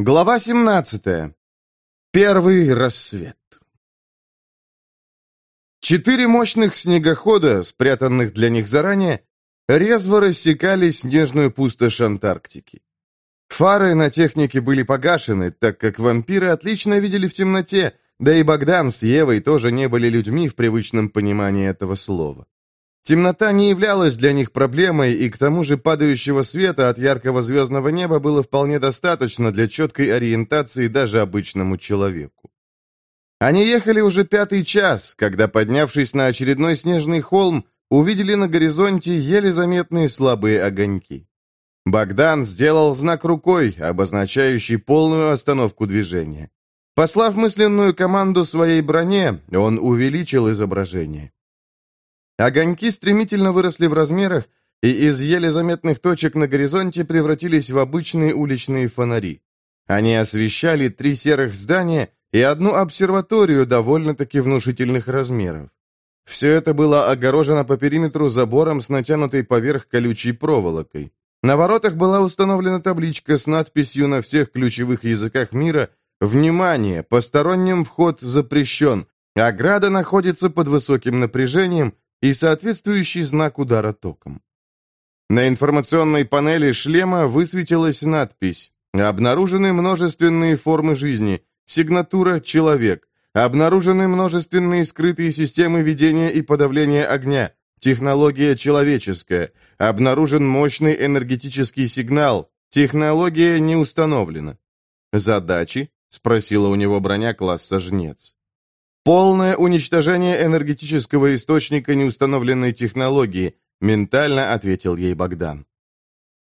Глава 17. Первый рассвет. Четыре мощных снегохода, спрятанных для них заранее, резво рассекали снежную пустошь Антарктики. Фары на технике были погашены, так как вампиры отлично видели в темноте, да и Богдан с Евой тоже не были людьми в привычном понимании этого слова. Темнота не являлась для них проблемой, и к тому же падающего света от яркого звездного неба было вполне достаточно для четкой ориентации даже обычному человеку. Они ехали уже пятый час, когда, поднявшись на очередной снежный холм, увидели на горизонте еле заметные слабые огоньки. Богдан сделал знак рукой, обозначающий полную остановку движения. Послав мысленную команду своей броне, он увеличил изображение. Огоньки стремительно выросли в размерах и из еле заметных точек на горизонте превратились в обычные уличные фонари. Они освещали три серых здания и одну обсерваторию довольно-таки внушительных размеров. Все это было огорожено по периметру забором с натянутой поверх колючей проволокой. На воротах была установлена табличка с надписью на всех ключевых языках мира «Внимание! Посторонним вход запрещен. Ограда находится под высоким напряжением, и соответствующий знак удара током. На информационной панели шлема высветилась надпись «Обнаружены множественные формы жизни, сигнатура «Человек», обнаружены множественные скрытые системы ведения и подавления огня, технология человеческая, обнаружен мощный энергетический сигнал, технология не установлена». «Задачи?» — спросила у него броня класса «Жнец». Полное уничтожение энергетического источника неустановленной технологии, ментально ответил ей Богдан.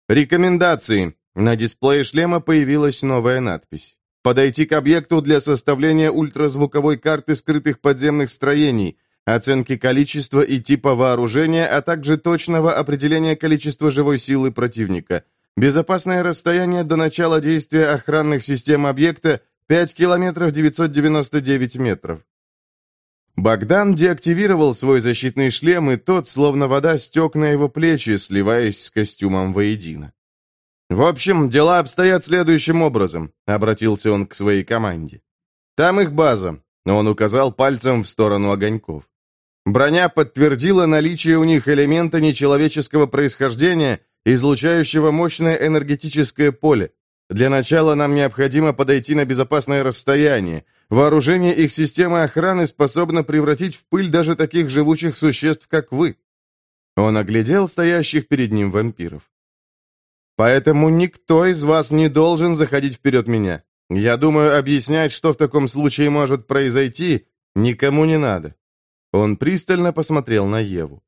Рекомендации. На дисплее шлема появилась новая надпись. Подойти к объекту для составления ультразвуковой карты скрытых подземных строений, оценки количества и типа вооружения, а также точного определения количества живой силы противника. Безопасное расстояние до начала действия охранных систем объекта 5 километров 999 метров. Богдан деактивировал свой защитный шлем, и тот, словно вода, стек на его плечи, сливаясь с костюмом воедино. «В общем, дела обстоят следующим образом», — обратился он к своей команде. «Там их база», — он указал пальцем в сторону огоньков. Броня подтвердила наличие у них элемента нечеловеческого происхождения, излучающего мощное энергетическое поле. Для начала нам необходимо подойти на безопасное расстояние, Вооружение их системы охраны способно превратить в пыль даже таких живучих существ, как вы». Он оглядел стоящих перед ним вампиров. «Поэтому никто из вас не должен заходить вперед меня. Я думаю, объяснять, что в таком случае может произойти, никому не надо». Он пристально посмотрел на Еву.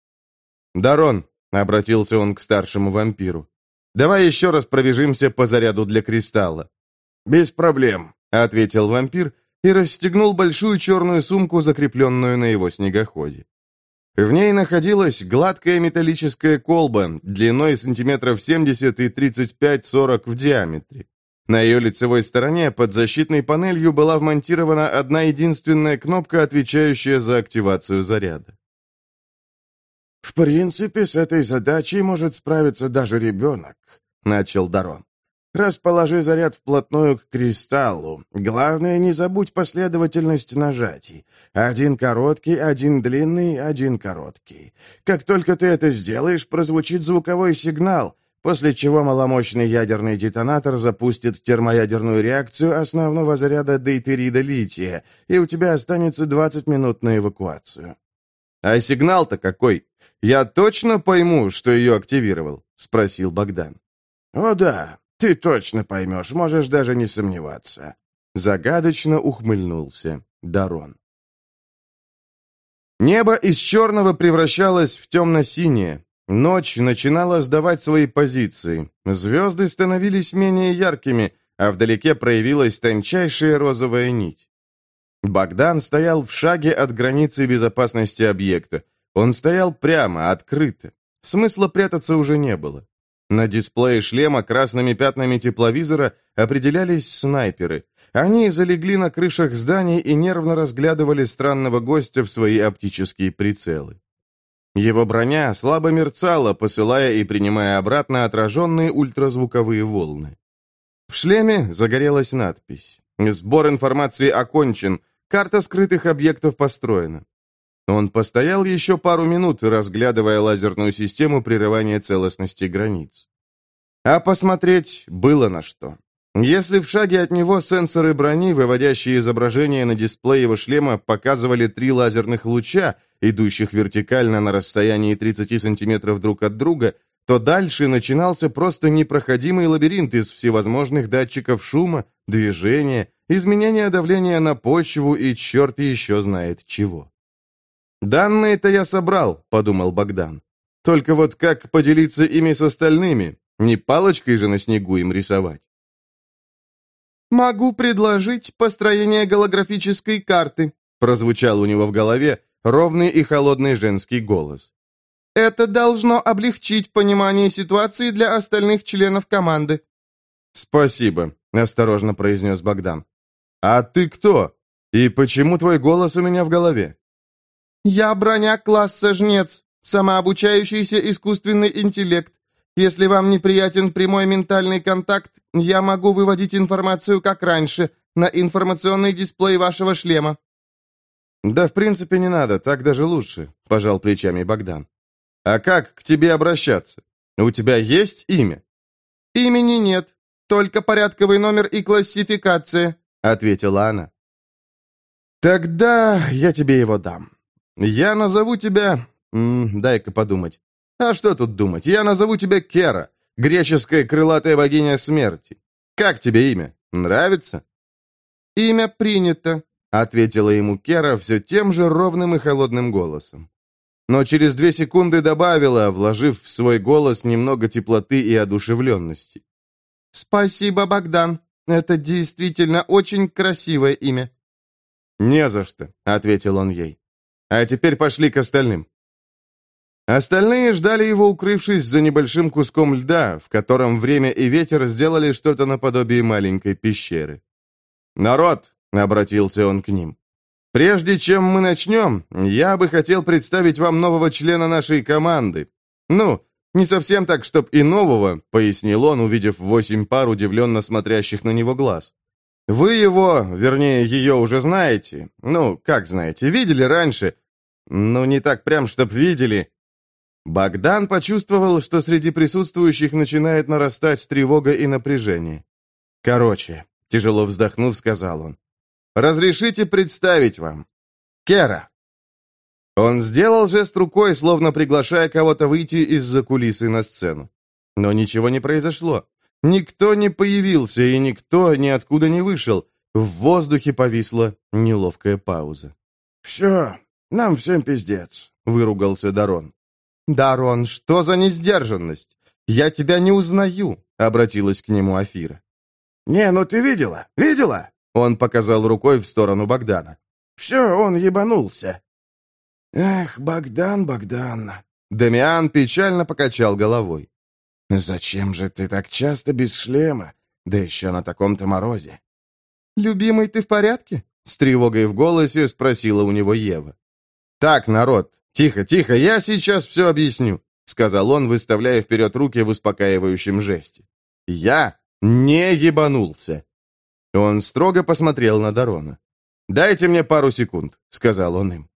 «Дарон», — обратился он к старшему вампиру, — «давай еще раз пробежимся по заряду для кристалла». «Без проблем», — ответил вампир, — и расстегнул большую черную сумку, закрепленную на его снегоходе. В ней находилась гладкая металлическая колба, длиной сантиметров 70 и 35-40 в диаметре. На ее лицевой стороне под защитной панелью была вмонтирована одна единственная кнопка, отвечающая за активацию заряда. «В принципе, с этой задачей может справиться даже ребенок», — начал Дарон. Расположи заряд вплотную к кристаллу. Главное, не забудь последовательность нажатий. Один короткий, один длинный, один короткий. Как только ты это сделаешь, прозвучит звуковой сигнал, после чего маломощный ядерный детонатор запустит термоядерную реакцию основного заряда дейтерида лития, и у тебя останется 20 минут на эвакуацию. «А сигнал-то какой? Я точно пойму, что ее активировал?» — спросил Богдан. «О да, ты точно поймешь, можешь даже не сомневаться». Загадочно ухмыльнулся Дарон. Небо из черного превращалось в темно-синее. Ночь начинала сдавать свои позиции. Звезды становились менее яркими, а вдалеке проявилась тончайшая розовая нить. Богдан стоял в шаге от границы безопасности объекта. Он стоял прямо, открыто. Смысла прятаться уже не было. На дисплее шлема красными пятнами тепловизора определялись снайперы. Они залегли на крышах зданий и нервно разглядывали странного гостя в свои оптические прицелы. Его броня слабо мерцала, посылая и принимая обратно отраженные ультразвуковые волны. В шлеме загорелась надпись. Сбор информации окончен. Карта скрытых объектов построена. Он постоял еще пару минут, разглядывая лазерную систему прерывания целостности границ. А посмотреть было на что. Если в шаге от него сенсоры брони, выводящие изображение на дисплее его шлема, показывали три лазерных луча, идущих вертикально на расстоянии 30 сантиметров друг от друга, то дальше начинался просто непроходимый лабиринт из всевозможных датчиков шума, движения, изменения давления на почву и черт еще знает чего. «Данные-то я собрал», — подумал Богдан. «Только вот как поделиться ими с остальными? Не палочкой же на снегу им рисовать». «Могу предложить построение голографической карты», прозвучал у него в голове ровный и холодный женский голос. «Это должно облегчить понимание ситуации для остальных членов команды». «Спасибо», — осторожно произнес Богдан. «А ты кто? И почему твой голос у меня в голове?» «Я броня класса жнец, самообучающийся искусственный интеллект. Если вам неприятен прямой ментальный контакт, я могу выводить информацию как раньше, на информационный дисплей вашего шлема». «Да, в принципе, не надо, так даже лучше», — пожал плечами Богдан. «А как к тебе обращаться? У тебя есть имя?» «Имени нет, только порядковый номер и классификация», — ответила она. «Тогда я тебе его дам. Я назову тебя... Дай-ка подумать. А что тут думать? Я назову тебя Кера, греческая крылатая богиня смерти. Как тебе имя? Нравится?» «Имя принято», — ответила ему Кера все тем же ровным и холодным голосом. Но через две секунды добавила, вложив в свой голос немного теплоты и одушевленности. «Спасибо, Богдан. Это действительно очень красивое имя». «Не за что», — ответил он ей. «А теперь пошли к остальным». Остальные ждали его, укрывшись за небольшим куском льда, в котором время и ветер сделали что-то наподобие маленькой пещеры. «Народ!» — обратился он к ним. «Прежде чем мы начнем, я бы хотел представить вам нового члена нашей команды. Ну, не совсем так, чтоб и нового», — пояснил он, увидев восемь пар удивленно смотрящих на него глаз. «Вы его, вернее, ее уже знаете. Ну, как знаете, видели раньше. Ну, не так прям, чтоб видели. Богдан почувствовал, что среди присутствующих начинает нарастать тревога и напряжение. «Короче», — тяжело вздохнув, сказал он, — «разрешите представить вам. Кера». Он сделал жест рукой, словно приглашая кого-то выйти из-за кулисы на сцену. Но ничего не произошло. Никто не появился, и никто ниоткуда не вышел. В воздухе повисла неловкая пауза. «Все, нам всем пиздец», — выругался Дарон. «Дарон, что за несдержанность? Я тебя не узнаю», — обратилась к нему Афира. «Не, ну ты видела? Видела?» Он показал рукой в сторону Богдана. «Все, он ебанулся». «Эх, Богдан, Богдан...» Дамиан печально покачал головой. «Зачем же ты так часто без шлема? Да еще на таком-то морозе». «Любимый, ты в порядке?» С тревогой в голосе спросила у него Ева. «Так, народ, «Тихо, тихо, я сейчас все объясню», — сказал он, выставляя вперед руки в успокаивающем жесте. «Я не ебанулся». Он строго посмотрел на Дарона. «Дайте мне пару секунд», — сказал он им.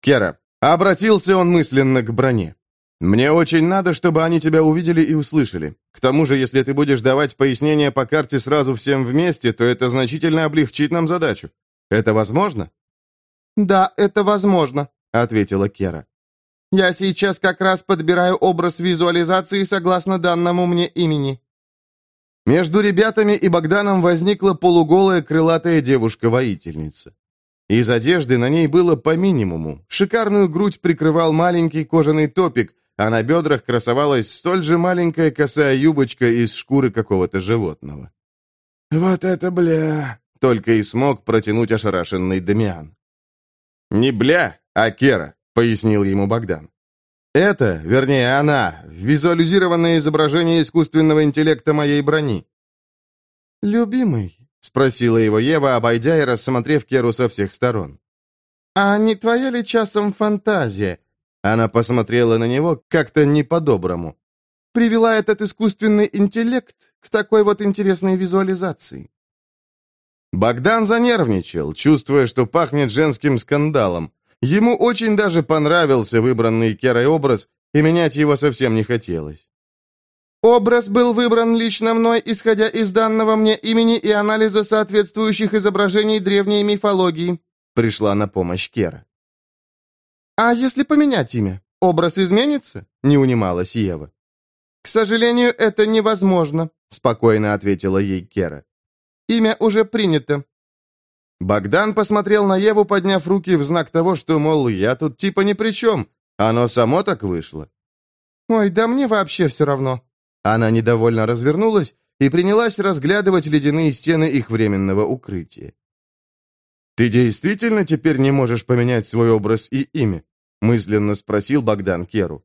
«Кера, обратился он мысленно к броне. Мне очень надо, чтобы они тебя увидели и услышали. К тому же, если ты будешь давать пояснения по карте сразу всем вместе, то это значительно облегчит нам задачу. Это возможно?» «Да, это возможно», ответила Кера. «Я сейчас как раз подбираю образ визуализации согласно данному мне имени». Между ребятами и Богданом возникла полуголая крылатая девушка-воительница. Из одежды на ней было по минимуму. Шикарную грудь прикрывал маленький кожаный топик, а на бедрах красовалась столь же маленькая косая юбочка из шкуры какого-то животного. «Вот это бля!» — только и смог протянуть ошарашенный Дамиан. «Не бля, а Кера», — пояснил ему Богдан. «Это, вернее, она, визуализированное изображение искусственного интеллекта моей брони». «Любимый», — спросила его Ева, обойдя и рассмотрев Керу со всех сторон. «А не твоя ли часом фантазия?» Она посмотрела на него как-то не по-доброму. привела этот искусственный интеллект к такой вот интересной визуализации?» Богдан занервничал, чувствуя, что пахнет женским скандалом. Ему очень даже понравился выбранный Керой образ, и менять его совсем не хотелось. Образ был выбран лично мной, исходя из данного мне имени и анализа соответствующих изображений древней мифологии. Пришла на помощь Кера. «А если поменять имя, образ изменится?» — не унималась Ева. «К сожалению, это невозможно», — спокойно ответила ей Кера. «Имя уже принято». Богдан посмотрел на Еву, подняв руки в знак того, что, мол, я тут типа ни при чем. Оно само так вышло. «Ой, да мне вообще все равно», она недовольно развернулась и принялась разглядывать ледяные стены их временного укрытия. «Ты действительно теперь не можешь поменять свой образ и имя?» мысленно спросил Богдан Керу.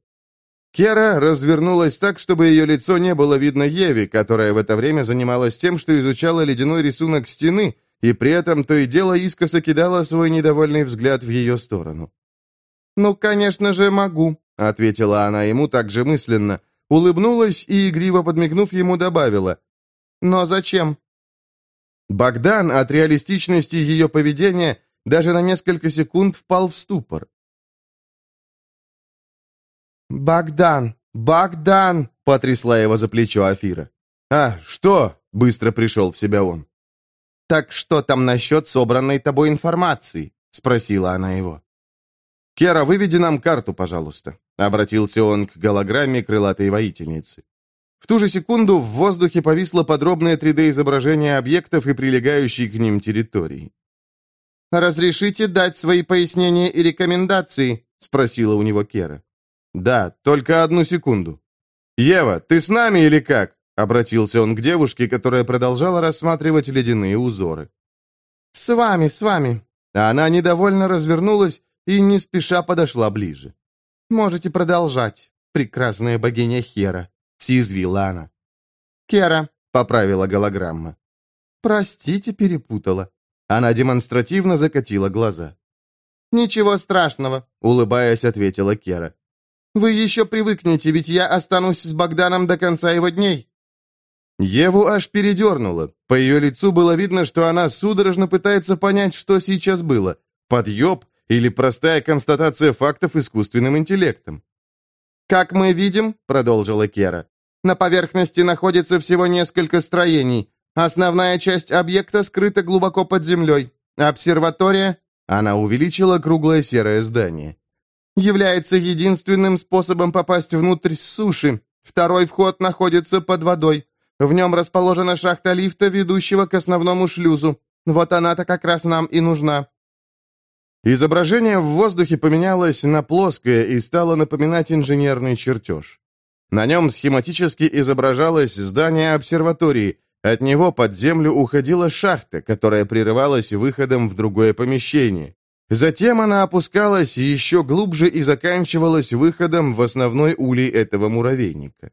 Кера развернулась так, чтобы ее лицо не было видно Еве, которая в это время занималась тем, что изучала ледяной рисунок стены, и при этом то и дело искоса кидала свой недовольный взгляд в ее сторону. «Ну, конечно же, могу», — ответила она ему также мысленно, Улыбнулась и, игриво подмигнув ему, добавила. «Но зачем?» Богдан от реалистичности ее поведения даже на несколько секунд впал в ступор. «Богдан! Богдан!» — потрясла его за плечо Афира. «А, что?» — быстро пришел в себя он. «Так что там насчет собранной тобой информации?» — спросила она его. «Кера, выведи нам карту, пожалуйста», — обратился он к голограмме крылатой воительницы. В ту же секунду в воздухе повисло подробное 3D-изображение объектов и прилегающей к ним территории. «Разрешите дать свои пояснения и рекомендации?» — спросила у него Кера. «Да, только одну секунду». «Ева, ты с нами или как?» — обратился он к девушке, которая продолжала рассматривать ледяные узоры. «С вами, с вами». А она недовольно развернулась и не спеша подошла ближе. «Можете продолжать, прекрасная богиня Хера», — съязвила она. «Кера», — поправила голограмма. «Простите, перепутала». Она демонстративно закатила глаза. «Ничего страшного», — улыбаясь, ответила Кера. «Вы еще привыкнете, ведь я останусь с Богданом до конца его дней». Еву аж передернуло. По ее лицу было видно, что она судорожно пытается понять, что сейчас было. Подъеб или простая констатация фактов искусственным интеллектом? «Как мы видим», — продолжила Кера, «на поверхности находится всего несколько строений. Основная часть объекта скрыта глубоко под землей. Обсерватория...» Она увеличила круглое серое здание. «Является единственным способом попасть внутрь суши. Второй вход находится под водой. В нем расположена шахта лифта, ведущего к основному шлюзу. Вот она-то как раз нам и нужна. Изображение в воздухе поменялось на плоское и стало напоминать инженерный чертеж. На нем схематически изображалось здание обсерватории, от него под землю уходила шахта, которая прерывалась выходом в другое помещение. Затем она опускалась еще глубже и заканчивалась выходом в основной улей этого муравейника.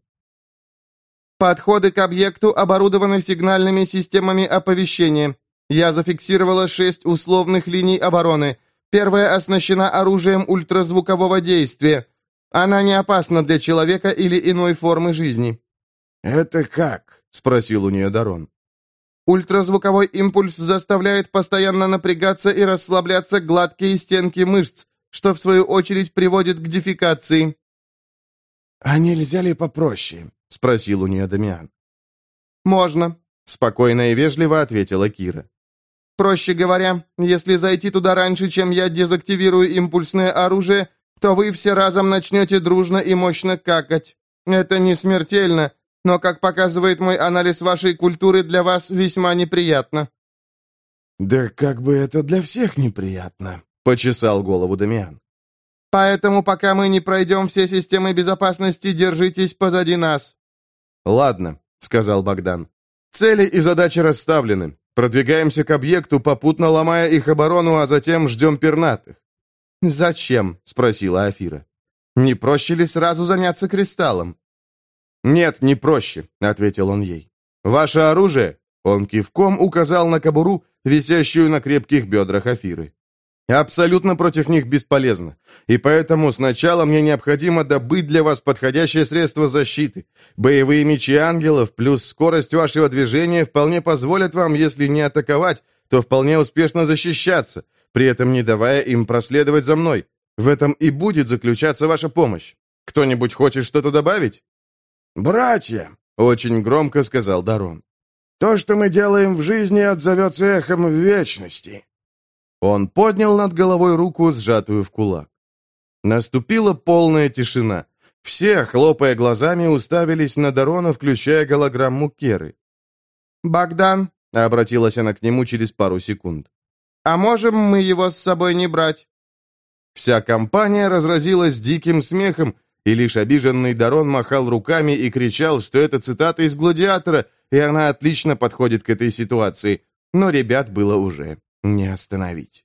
Подходы к объекту оборудованы сигнальными системами оповещения. Я зафиксировала шесть условных линий обороны – Первая оснащена оружием ультразвукового действия. Она не опасна для человека или иной формы жизни». «Это как?» — спросил у нее Дарон. Ультразвуковой импульс заставляет постоянно напрягаться и расслабляться гладкие стенки мышц, что в свою очередь приводит к дефекации. «А нельзя ли попроще?» — спросил у нее Дамиан. «Можно», — спокойно и вежливо ответила Кира. Проще говоря, если зайти туда раньше, чем я дезактивирую импульсное оружие, то вы все разом начнете дружно и мощно какать. Это не смертельно, но, как показывает мой анализ вашей культуры, для вас весьма неприятно». «Да как бы это для всех неприятно», — почесал голову Дамиан. «Поэтому, пока мы не пройдем все системы безопасности, держитесь позади нас». «Ладно», — сказал Богдан. «Цели и задачи расставлены. Продвигаемся к объекту, попутно ломая их оборону, а затем ждем пернатых». «Зачем?» — спросила Афира. «Не проще ли сразу заняться кристаллом?» «Нет, не проще», — ответил он ей. «Ваше оружие?» Он кивком указал на кобуру, висящую на крепких бедрах Афиры. Абсолютно против них бесполезно. И поэтому сначала мне необходимо добыть для вас подходящее средство защиты. Боевые мечи ангелов плюс скорость вашего движения вполне позволят вам, если не атаковать, то вполне успешно защищаться, при этом не давая им проследовать за мной. В этом и будет заключаться ваша помощь. Кто-нибудь хочет что-то добавить? «Братья!» — очень громко сказал Дарон. «То, что мы делаем в жизни, отзовется эхом в вечности». Он поднял над головой руку, сжатую в кулак. Наступила полная тишина. Все, хлопая глазами, уставились на Дарона, включая голограмму Керы. «Богдан», — обратилась она к нему через пару секунд, «а можем мы его с собой не брать?» Вся компания разразилась диким смехом, и лишь обиженный Дарон махал руками и кричал, что это цитата из «Гладиатора», и она отлично подходит к этой ситуации. Но ребят было уже не остановить.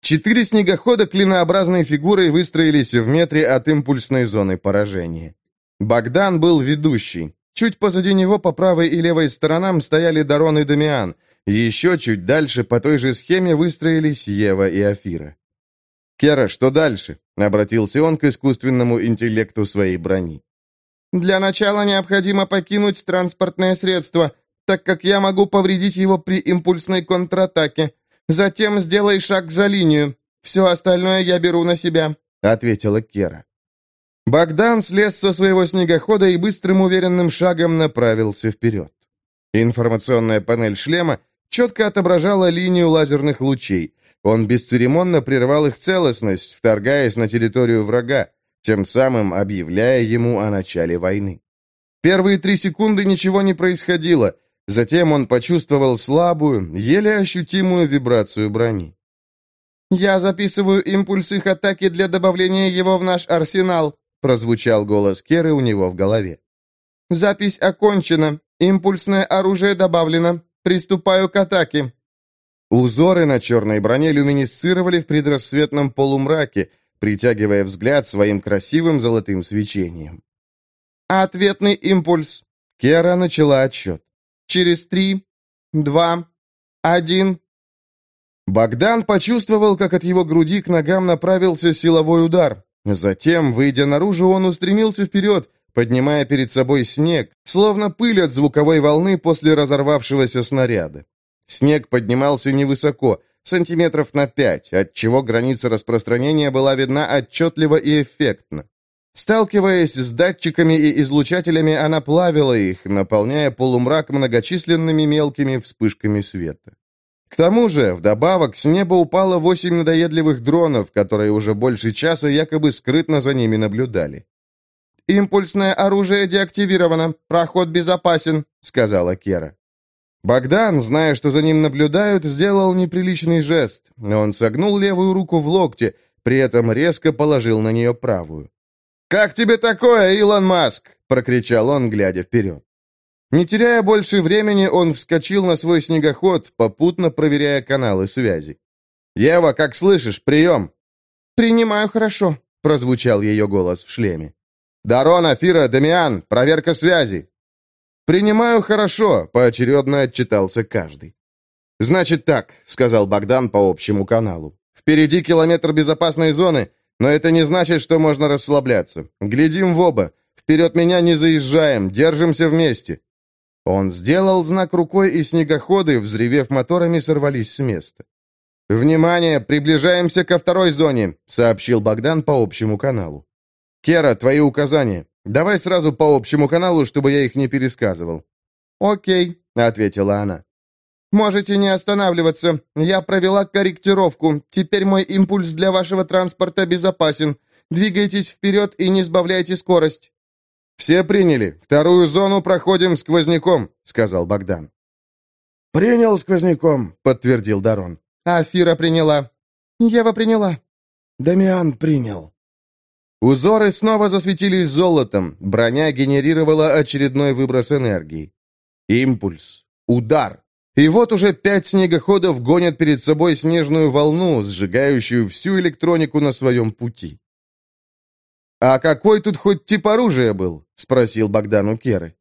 Четыре снегохода клинообразной фигурой выстроились в метре от импульсной зоны поражения. Богдан был ведущий. Чуть позади него по правой и левой сторонам стояли Дарон и Дамиан. Еще чуть дальше по той же схеме выстроились Ева и Афира. «Кера, что дальше?» — обратился он к искусственному интеллекту своей брони. «Для начала необходимо покинуть транспортное средство так как я могу повредить его при импульсной контратаке. Затем сделай шаг за линию. Все остальное я беру на себя», — ответила Кера. Богдан слез со своего снегохода и быстрым уверенным шагом направился вперед. Информационная панель шлема четко отображала линию лазерных лучей. Он бесцеремонно прервал их целостность, вторгаясь на территорию врага, тем самым объявляя ему о начале войны. Первые три секунды ничего не происходило, Затем он почувствовал слабую, еле ощутимую вибрацию брони. «Я записываю импульс их атаки для добавления его в наш арсенал», прозвучал голос Керы у него в голове. «Запись окончена. Импульсное оружие добавлено. Приступаю к атаке». Узоры на черной броне люминесцировали в предрассветном полумраке, притягивая взгляд своим красивым золотым свечением. «Ответный импульс». Кера начала отсчет. Через три, два, один...» Богдан почувствовал, как от его груди к ногам направился силовой удар. Затем, выйдя наружу, он устремился вперед, поднимая перед собой снег, словно пыль от звуковой волны после разорвавшегося снаряда. Снег поднимался невысоко, сантиметров на пять, отчего граница распространения была видна отчетливо и эффектно. Сталкиваясь с датчиками и излучателями, она плавила их, наполняя полумрак многочисленными мелкими вспышками света. К тому же, вдобавок, с неба упало восемь надоедливых дронов, которые уже больше часа якобы скрытно за ними наблюдали. «Импульсное оружие деактивировано. Проход безопасен», — сказала Кера. Богдан, зная, что за ним наблюдают, сделал неприличный жест. Он согнул левую руку в локте, при этом резко положил на нее правую. «Как тебе такое, Илон Маск?» — прокричал он, глядя вперед. Не теряя больше времени, он вскочил на свой снегоход, попутно проверяя каналы связи. «Ева, как слышишь, прием!» «Принимаю хорошо», — прозвучал ее голос в шлеме. «Дарон, Афира, Дамиан, проверка связи!» «Принимаю хорошо», — поочередно отчитался каждый. «Значит так», — сказал Богдан по общему каналу. «Впереди километр безопасной зоны, но это не значит, что можно расслабляться. Глядим в оба. Вперед меня не заезжаем, держимся вместе». Он сделал знак рукой, и снегоходы, взревев моторами, сорвались с места. «Внимание! Приближаемся ко второй зоне», — сообщил Богдан по общему каналу. «Кера, твои указания. Давай сразу по общему каналу, чтобы я их не пересказывал». «Окей», — ответила она. «Можете не останавливаться. Я провела корректировку. Теперь мой импульс для вашего транспорта безопасен. Двигайтесь вперед и не сбавляйте скорость». «Все приняли. Вторую зону проходим сквозняком», — сказал Богдан. «Принял сквозняком», — подтвердил Дарон. «Афира приняла». «Ева приняла». «Дамиан принял». Узоры снова засветились золотом. Броня генерировала очередной выброс энергии. Импульс. Удар. И вот уже пять снегоходов гонят перед собой снежную волну, сжигающую всю электронику на своем пути. «А какой тут хоть тип оружия был?» — спросил Богдан у Керы.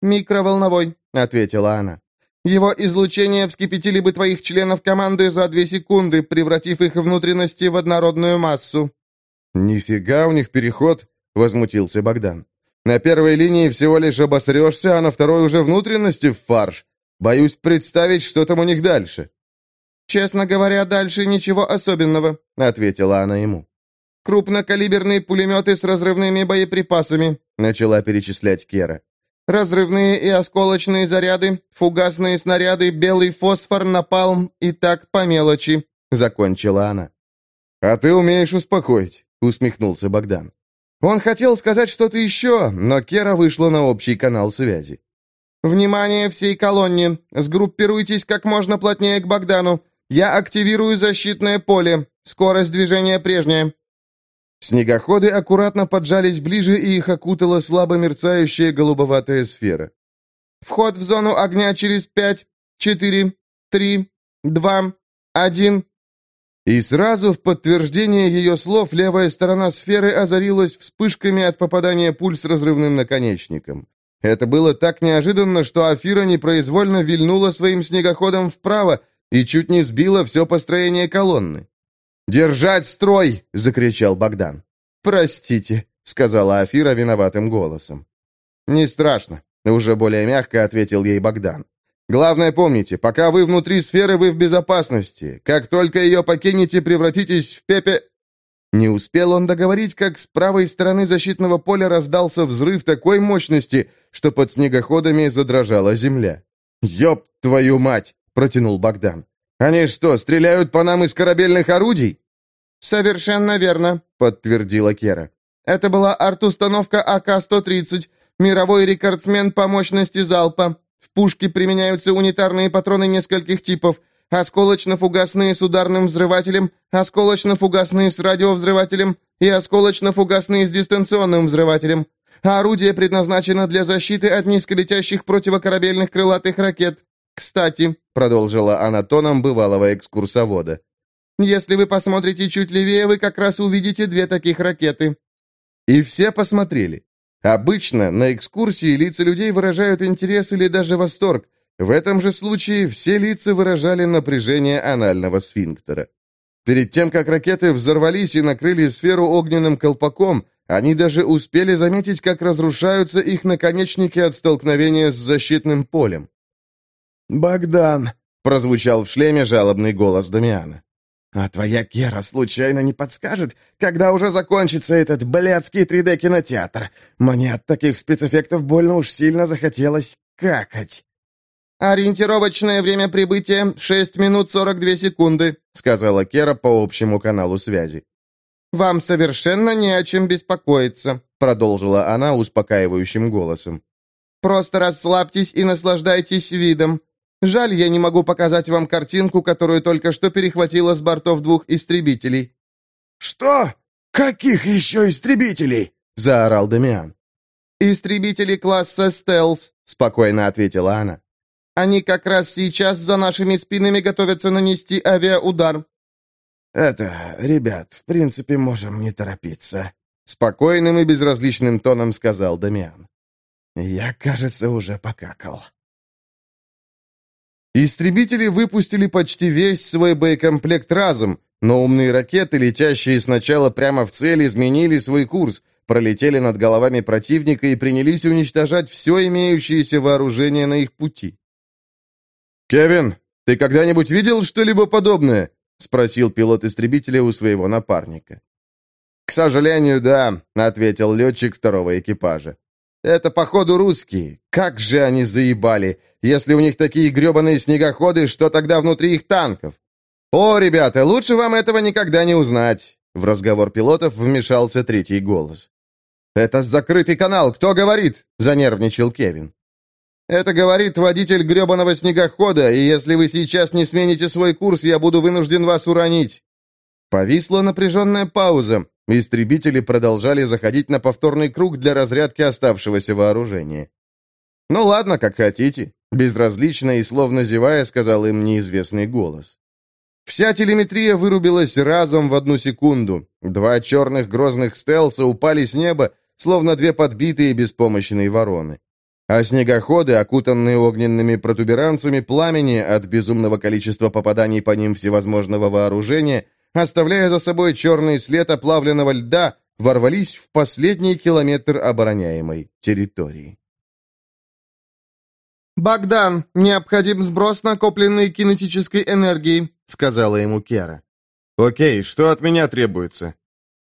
«Микроволновой», — ответила она. Его излучение вскипятили бы твоих членов команды за две секунды, превратив их внутренности в однородную массу». «Нифига у них переход», — возмутился Богдан. «На первой линии всего лишь обосрешься, а на второй уже внутренности в фарш. Боюсь представить, что там у них дальше». «Честно говоря, дальше ничего особенного», — ответила она ему. «Крупнокалиберные пулеметы с разрывными боеприпасами», — начала перечислять Кера. Разрывные и осколочные заряды, фугасные снаряды, белый фосфор, напалм и так по мелочи», — закончила она. «А ты умеешь успокоить», — усмехнулся Богдан. Он хотел сказать что-то еще, но Кера вышла на общий канал связи. «Внимание всей колонне! Сгруппируйтесь как можно плотнее к Богдану. Я активирую защитное поле. Скорость движения прежняя. Снегоходы аккуратно поджались ближе, и их окутала слабо мерцающая голубоватая сфера. «Вход в зону огня через пять, четыре, три, два, один». И сразу в подтверждение ее слов левая сторона сферы озарилась вспышками от попадания пуль с разрывным наконечником. Это было так неожиданно, что Афира непроизвольно вильнула своим снегоходом вправо и чуть не сбила все построение колонны. «Держать строй!» — закричал Богдан. «Простите», — сказала Афира виноватым голосом. «Не страшно», — уже более мягко ответил ей Богдан. «Главное помните, пока вы внутри сферы, вы в безопасности. Как только ее покинете, превратитесь в пепе...» Не успел он договорить, как с правой стороны защитного поля раздался взрыв такой мощности, что под снегоходами задрожала земля. «Ёб твою мать!» — протянул Богдан. «Они что, стреляют по нам из корабельных орудий?» «Совершенно верно», — подтвердила Кера. «Это была арт-установка АК-130, мировой рекордсмен по мощности залпа. В пушке применяются унитарные патроны нескольких типов, осколочно-фугасные с ударным взрывателем, осколочно-фугасные с радиовзрывателем и осколочно-фугасные с дистанционным взрывателем. Орудие предназначено для защиты от низколетящих противокорабельных крылатых ракет. «Кстати», — продолжила она тоном бывалого экскурсовода, «если вы посмотрите чуть левее, вы как раз увидите две таких ракеты». И все посмотрели. Обычно на экскурсии лица людей выражают интерес или даже восторг. В этом же случае все лица выражали напряжение анального сфинктера. Перед тем, как ракеты взорвались и накрыли сферу огненным колпаком, они даже успели заметить, как разрушаются их наконечники от столкновения с защитным полем. «Богдан!» — прозвучал в шлеме жалобный голос Дамиана. «А твоя Кера случайно не подскажет, когда уже закончится этот блядский 3D-кинотеатр? Мне от таких спецэффектов больно уж сильно захотелось какать». «Ориентировочное время прибытия — 6 минут 42 секунды», — сказала Кера по общему каналу связи. «Вам совершенно не о чем беспокоиться», — продолжила она успокаивающим голосом. «Просто расслабьтесь и наслаждайтесь видом. Жаль, я не могу показать вам картинку, которую только что перехватила с бортов двух истребителей». «Что? Каких еще истребителей?» — заорал Дамиан. «Истребители класса «Стелс», — спокойно ответила она. «Они как раз сейчас за нашими спинами готовятся нанести авиаудар». «Это, ребят, в принципе, можем не торопиться», — спокойным и безразличным тоном сказал Дамиан. «Я, кажется, уже покакал». Истребители выпустили почти весь свой боекомплект разом, но умные ракеты, летящие сначала прямо в цель, изменили свой курс, пролетели над головами противника и принялись уничтожать все имеющееся вооружение на их пути. «Кевин, ты когда-нибудь видел что-либо подобное?» — спросил пилот истребителя у своего напарника. «К сожалению, да», — ответил летчик второго экипажа. Это, походу, русские. Как же они заебали! Если у них такие гребаные снегоходы, что тогда внутри их танков? О, ребята, лучше вам этого никогда не узнать!» В разговор пилотов вмешался третий голос. «Это закрытый канал, кто говорит?» — занервничал Кевин. «Это говорит водитель гребаного снегохода, и если вы сейчас не смените свой курс, я буду вынужден вас уронить». Повисла напряженная пауза. Истребители продолжали заходить на повторный круг для разрядки оставшегося вооружения. «Ну ладно, как хотите», — безразлично и словно зевая сказал им неизвестный голос. Вся телеметрия вырубилась разом в одну секунду. Два черных грозных стелса упали с неба, словно две подбитые беспомощные вороны. А снегоходы, окутанные огненными протуберанцами пламени от безумного количества попаданий по ним всевозможного вооружения, оставляя за собой черный след оплавленного льда, ворвались в последний километр обороняемой территории. «Богдан, необходим сброс накопленной кинетической энергии», — сказала ему Кера. «Окей, что от меня требуется?»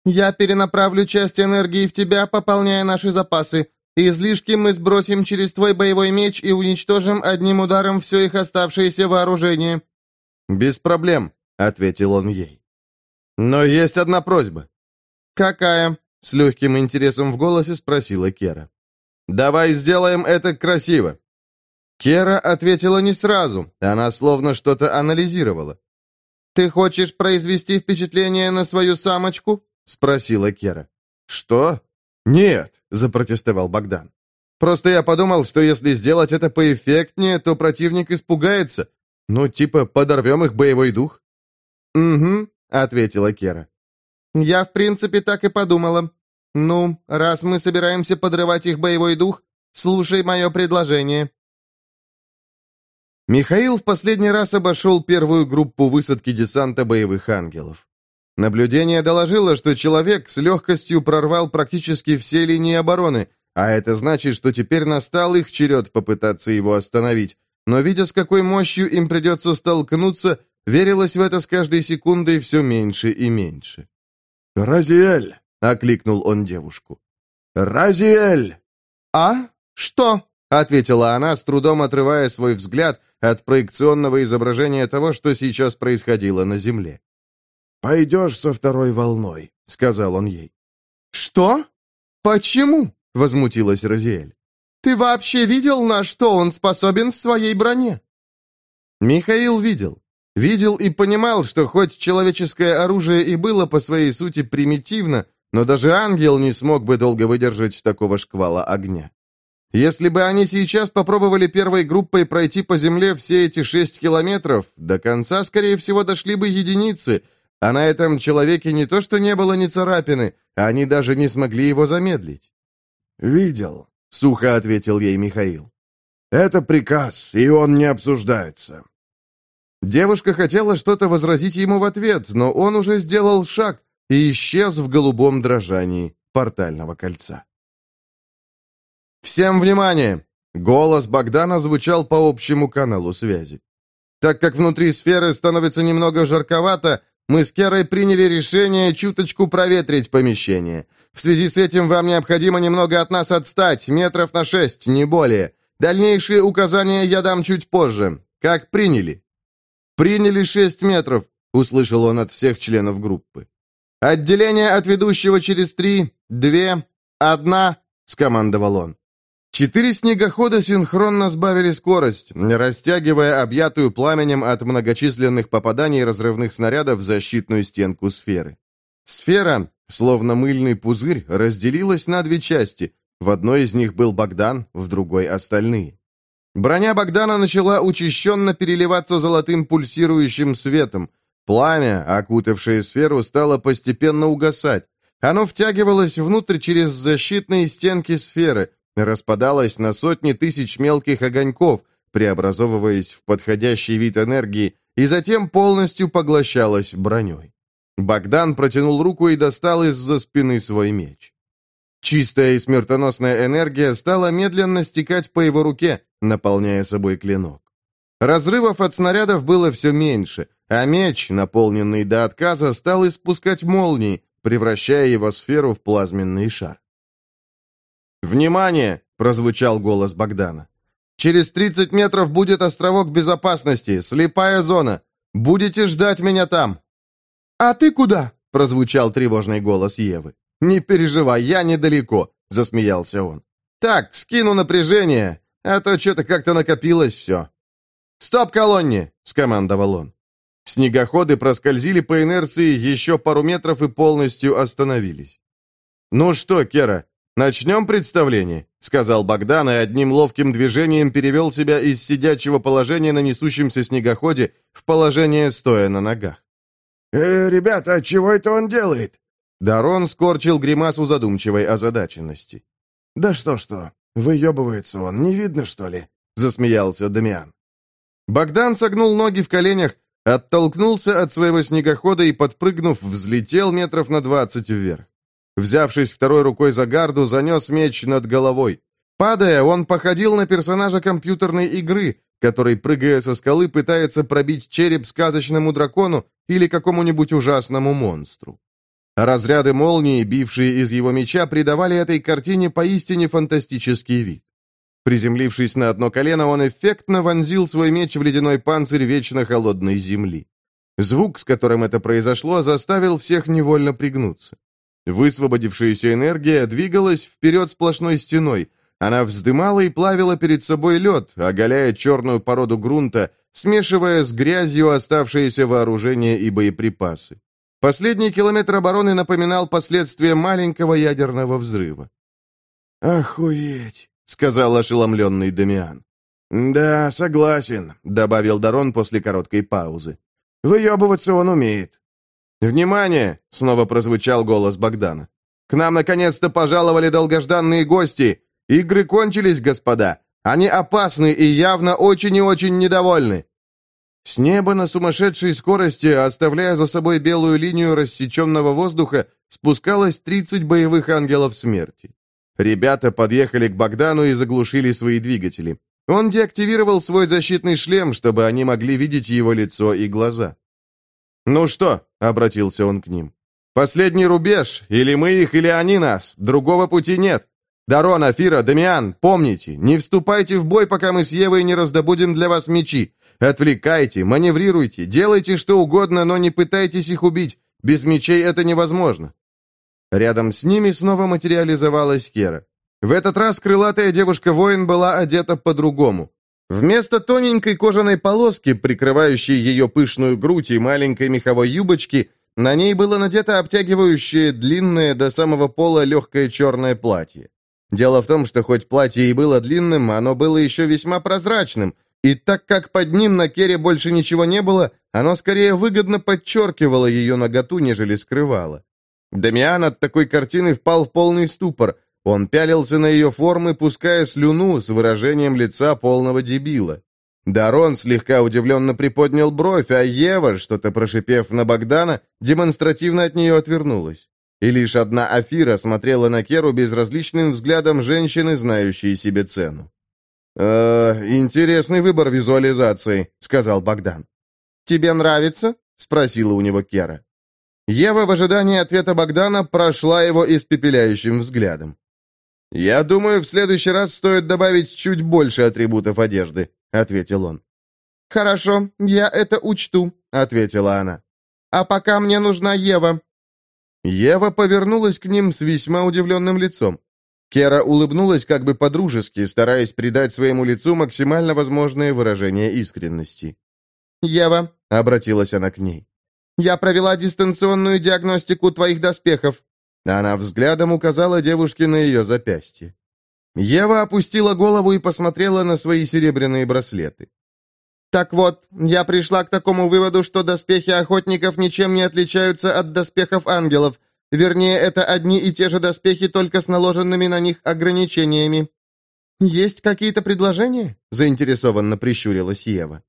«Я перенаправлю часть энергии в тебя, пополняя наши запасы. Излишки мы сбросим через твой боевой меч и уничтожим одним ударом все их оставшееся вооружение». «Без проблем», — ответил он ей. «Но есть одна просьба». «Какая?» — с легким интересом в голосе спросила Кера. «Давай сделаем это красиво». Кера ответила не сразу, она словно что-то анализировала. «Ты хочешь произвести впечатление на свою самочку?» — спросила Кера. «Что?» «Нет», — запротестовал Богдан. «Просто я подумал, что если сделать это поэффектнее, то противник испугается. Ну, типа, подорвем их боевой дух». «Угу», — ответила Кера. «Я, в принципе, так и подумала. Ну, раз мы собираемся подрывать их боевой дух, слушай мое предложение». Михаил в последний раз обошел первую группу высадки десанта боевых ангелов. Наблюдение доложило, что человек с легкостью прорвал практически все линии обороны, а это значит, что теперь настал их черед попытаться его остановить. Но видя, с какой мощью им придется столкнуться, верилось в это с каждой секундой все меньше и меньше. «Разиэль!» — окликнул он девушку. «Разиэль!» «А? Что?» — ответила она, с трудом отрывая свой взгляд от проекционного изображения того, что сейчас происходило на Земле. «Пойдешь со второй волной», — сказал он ей. «Что? Почему?» — возмутилась Розиэль. «Ты вообще видел, на что он способен в своей броне?» Михаил видел. Видел и понимал, что хоть человеческое оружие и было по своей сути примитивно, но даже ангел не смог бы долго выдержать такого шквала огня. Если бы они сейчас попробовали первой группой пройти по земле все эти шесть километров, до конца, скорее всего, дошли бы единицы, а на этом человеке не то что не было ни царапины, они даже не смогли его замедлить. «Видел», — сухо ответил ей Михаил. «Это приказ, и он не обсуждается». Девушка хотела что-то возразить ему в ответ, но он уже сделал шаг и исчез в голубом дрожании портального кольца. «Всем внимание!» Голос Богдана звучал по общему каналу связи. Так как внутри сферы становится немного жарковато, мы с Керой приняли решение чуточку проветрить помещение. В связи с этим вам необходимо немного от нас отстать, метров на шесть, не более. Дальнейшие указания я дам чуть позже. Как приняли?» «Приняли шесть метров», — услышал он от всех членов группы. «Отделение от ведущего через три, две, одна», — скомандовал он. Четыре снегохода синхронно сбавили скорость, растягивая объятую пламенем от многочисленных попаданий разрывных снарядов защитную стенку сферы. Сфера, словно мыльный пузырь, разделилась на две части. В одной из них был Богдан, в другой — остальные. Броня Богдана начала учащенно переливаться золотым пульсирующим светом. Пламя, окутавшее сферу, стало постепенно угасать. Оно втягивалось внутрь через защитные стенки сферы, распадалась на сотни тысяч мелких огоньков, преобразовываясь в подходящий вид энергии, и затем полностью поглощалась броней. Богдан протянул руку и достал из-за спины свой меч. Чистая и смертоносная энергия стала медленно стекать по его руке, наполняя собой клинок. Разрывов от снарядов было все меньше, а меч, наполненный до отказа, стал испускать молнии, превращая его сферу в плазменный шар. «Внимание!» — прозвучал голос Богдана. «Через 30 метров будет островок безопасности, слепая зона. Будете ждать меня там». «А ты куда?» — прозвучал тревожный голос Евы. «Не переживай, я недалеко», — засмеялся он. «Так, скину напряжение, а то что-то как-то накопилось все». «Стоп, колонне!» — скомандовал он. Снегоходы проскользили по инерции еще пару метров и полностью остановились. «Ну что, Кера, «Начнем представление», — сказал Богдан и одним ловким движением перевел себя из сидячего положения на несущемся снегоходе в положение стоя на ногах. «Э, ребята, а чего это он делает?» Дарон скорчил гримасу задумчивой озадаченности. «Да что-что, Выебывается он, не видно, что ли?» — засмеялся Дамиан. Богдан согнул ноги в коленях, оттолкнулся от своего снегохода и, подпрыгнув, взлетел метров на двадцать вверх. Взявшись второй рукой за гарду, занес меч над головой. Падая, он походил на персонажа компьютерной игры, который, прыгая со скалы, пытается пробить череп сказочному дракону или какому-нибудь ужасному монстру. Разряды молнии, бившие из его меча, придавали этой картине поистине фантастический вид. Приземлившись на одно колено, он эффектно вонзил свой меч в ледяной панцирь вечно холодной земли. Звук, с которым это произошло, заставил всех невольно пригнуться. Высвободившаяся энергия двигалась вперед сплошной стеной. Она вздымала и плавила перед собой лед, оголяя черную породу грунта, смешивая с грязью оставшиеся вооружения и боеприпасы. Последний километр обороны напоминал последствия маленького ядерного взрыва. «Охуеть!» — сказал ошеломленный Дамиан. «Да, согласен», — добавил Дарон после короткой паузы. «Выебываться он умеет». «Внимание!» — снова прозвучал голос Богдана. «К нам наконец-то пожаловали долгожданные гости. Игры кончились, господа. Они опасны и явно очень и очень недовольны. С неба на сумасшедшей скорости, оставляя за собой белую линию рассеченного воздуха, спускалось 30 боевых ангелов смерти. Ребята подъехали к Богдану и заглушили свои двигатели. Он деактивировал свой защитный шлем, чтобы они могли видеть его лицо и глаза. «Ну что?» — обратился он к ним. «Последний рубеж. Или мы их, или они нас. Другого пути нет. Дарон, Афира, Дамиан, помните, не вступайте в бой, пока мы с Евой не раздобудем для вас мечи. Отвлекайте, маневрируйте, делайте что угодно, но не пытайтесь их убить. Без мечей это невозможно». Рядом с ними снова материализовалась Кера. В этот раз крылатая девушка-воин была одета по-другому. Вместо тоненькой кожаной полоски, прикрывающей ее пышную грудь и маленькой меховой юбочки, на ней было надето обтягивающее длинное до самого пола легкое черное платье. Дело в том, что хоть платье и было длинным, оно было еще весьма прозрачным, и так как под ним на Кере больше ничего не было, оно скорее выгодно подчеркивало ее наготу, нежели скрывало. Дамиан от такой картины впал в полный ступор. Он пялился на ее формы, пуская слюну с выражением лица полного дебила. Дарон слегка удивленно приподнял бровь, а Ева, что-то прошипев на Богдана, демонстративно от нее отвернулась. И лишь одна Афира смотрела на Керу безразличным взглядом женщины, знающей себе цену. «Э, «Интересный выбор визуализации», — сказал Богдан. «Тебе нравится?» — спросила у него Кера. Ева в ожидании ответа Богдана прошла его испепеляющим взглядом. «Я думаю, в следующий раз стоит добавить чуть больше атрибутов одежды», — ответил он. «Хорошо, я это учту», — ответила она. «А пока мне нужна Ева». Ева повернулась к ним с весьма удивленным лицом. Кера улыбнулась как бы по-дружески, стараясь придать своему лицу максимально возможное выражение искренности. «Ева», — обратилась она к ней, — «я провела дистанционную диагностику твоих доспехов». Она взглядом указала девушке на ее запястье. Ева опустила голову и посмотрела на свои серебряные браслеты. «Так вот, я пришла к такому выводу, что доспехи охотников ничем не отличаются от доспехов ангелов, Вернее, это одни и те же доспехи, только с наложенными на них ограничениями. «Есть какие-то предложения?» — заинтересованно прищурилась Ева.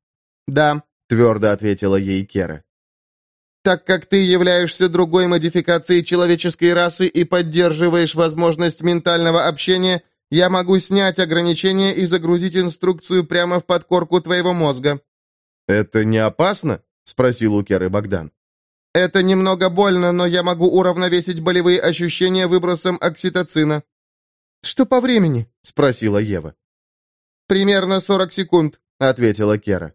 «Да», — твердо ответила ей Кера. «Так как ты являешься другой модификацией человеческой расы и поддерживаешь возможность ментального общения, я могу снять ограничения и загрузить инструкцию прямо в подкорку твоего мозга». «Это не опасно?» — спросил у Керы Богдан. Это немного больно, но я могу уравновесить болевые ощущения выбросом окситоцина». «Что по времени?» — спросила Ева. «Примерно 40 секунд», — ответила Кера.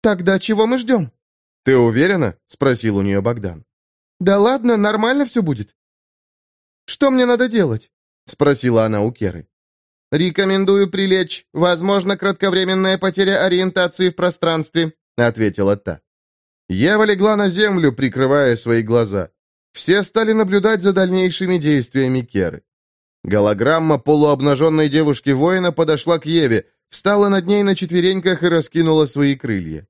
«Тогда чего мы ждем?» «Ты уверена?» — спросил у нее Богдан. «Да ладно, нормально все будет». «Что мне надо делать?» — спросила она у Керы. «Рекомендую прилечь. Возможно, кратковременная потеря ориентации в пространстве», — ответила та. Ева легла на землю, прикрывая свои глаза. Все стали наблюдать за дальнейшими действиями Керы. Голограмма полуобнаженной девушки-воина подошла к Еве, встала над ней на четвереньках и раскинула свои крылья.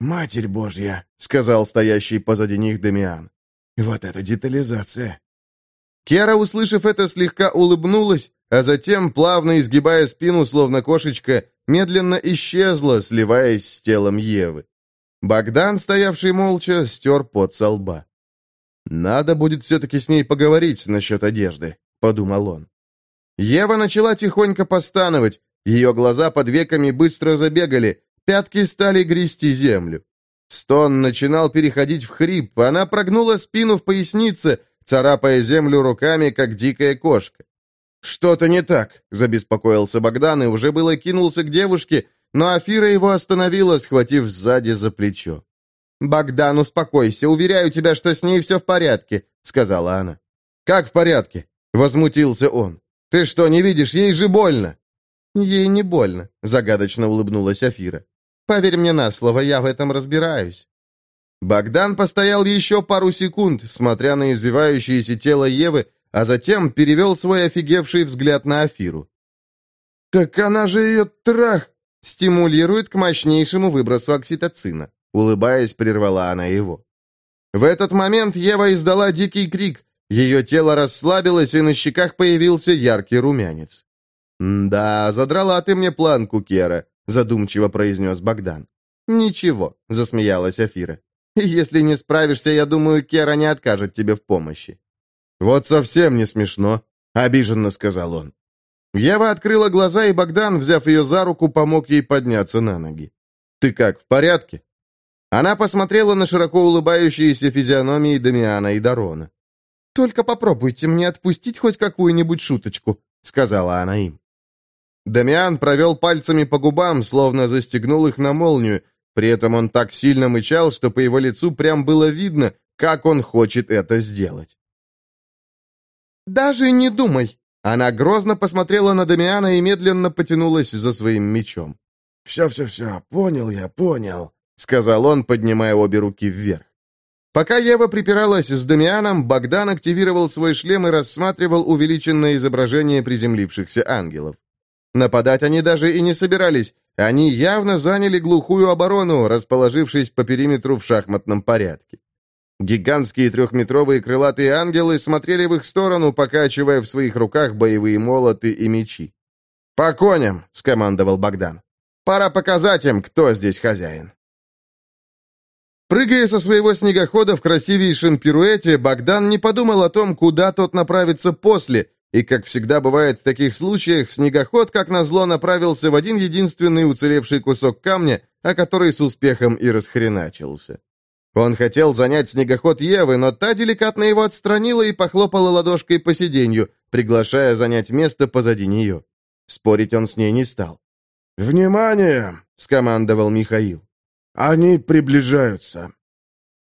«Матерь Божья!» — сказал стоящий позади них Демиан. «Вот это детализация!» Кера, услышав это, слегка улыбнулась, а затем, плавно изгибая спину, словно кошечка, медленно исчезла, сливаясь с телом Евы. Богдан, стоявший молча, стер пот со лба. «Надо будет все-таки с ней поговорить насчет одежды», — подумал он. Ева начала тихонько постановать, ее глаза под веками быстро забегали, пятки стали грести землю. Стон начинал переходить в хрип, она прогнула спину в пояснице, царапая землю руками, как дикая кошка. «Что-то не так», — забеспокоился Богдан и уже было кинулся к девушке, но Афира его остановила, схватив сзади за плечо. «Богдан, успокойся, уверяю тебя, что с ней все в порядке», — сказала она. «Как в порядке?» — возмутился он. «Ты что, не видишь, ей же больно!» «Ей не больно», — загадочно улыбнулась Афира. «Поверь мне на слово, я в этом разбираюсь». Богдан постоял еще пару секунд, смотря на извивающееся тело Евы, а затем перевел свой офигевший взгляд на Афиру. «Так она же ее трах!» стимулирует к мощнейшему выбросу окситоцина. Улыбаясь, прервала она его. В этот момент Ева издала дикий крик. Ее тело расслабилось, и на щеках появился яркий румянец. «Да, задрала ты мне планку, Кера», — задумчиво произнес Богдан. «Ничего», — засмеялась Афира. «Если не справишься, я думаю, Кера не откажет тебе в помощи». «Вот совсем не смешно», — обиженно сказал он. Ева открыла глаза, и Богдан, взяв ее за руку, помог ей подняться на ноги. «Ты как, в порядке?» Она посмотрела на широко улыбающиеся физиономии Дамиана и Дарона. «Только попробуйте мне отпустить хоть какую-нибудь шуточку», — сказала она им. Дамиан провел пальцами по губам, словно застегнул их на молнию, при этом он так сильно мычал, что по его лицу прям было видно, как он хочет это сделать. «Даже не думай!» Она грозно посмотрела на Дамиана и медленно потянулась за своим мечом. «Все-все-все, понял я, понял», — сказал он, поднимая обе руки вверх. Пока Ева припиралась с Дамианом, Богдан активировал свой шлем и рассматривал увеличенное изображение приземлившихся ангелов. Нападать они даже и не собирались, они явно заняли глухую оборону, расположившись по периметру в шахматном порядке. Гигантские трехметровые крылатые ангелы смотрели в их сторону, покачивая в своих руках боевые молоты и мечи. «По коням!» — скомандовал Богдан. «Пора показать им, кто здесь хозяин». Прыгая со своего снегохода в красивейшем пируэте, Богдан не подумал о том, куда тот направится после, и, как всегда бывает в таких случаях, снегоход, как назло, направился в один единственный уцелевший кусок камня, о который с успехом и расхреначился. Он хотел занять снегоход Евы, но та деликатно его отстранила и похлопала ладошкой по сиденью, приглашая занять место позади нее. Спорить он с ней не стал. «Внимание!» — скомандовал Михаил. «Они приближаются».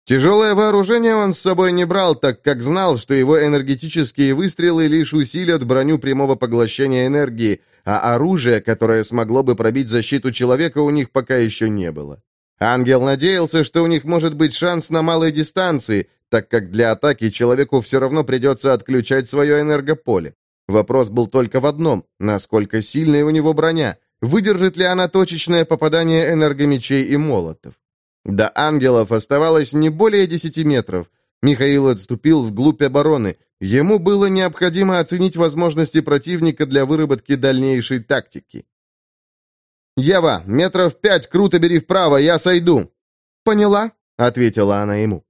Тяжелое вооружение он с собой не брал, так как знал, что его энергетические выстрелы лишь усилят броню прямого поглощения энергии, а оружие, которое смогло бы пробить защиту человека, у них пока еще не было. Ангел надеялся, что у них может быть шанс на малой дистанции, так как для атаки человеку все равно придется отключать свое энергополе. Вопрос был только в одном – насколько сильная у него броня, выдержит ли она точечное попадание энергомечей и молотов. До ангелов оставалось не более десяти метров. Михаил отступил вглубь обороны. Ему было необходимо оценить возможности противника для выработки дальнейшей тактики. «Ева, метров пять круто бери вправо, я сойду». «Поняла», — ответила она ему.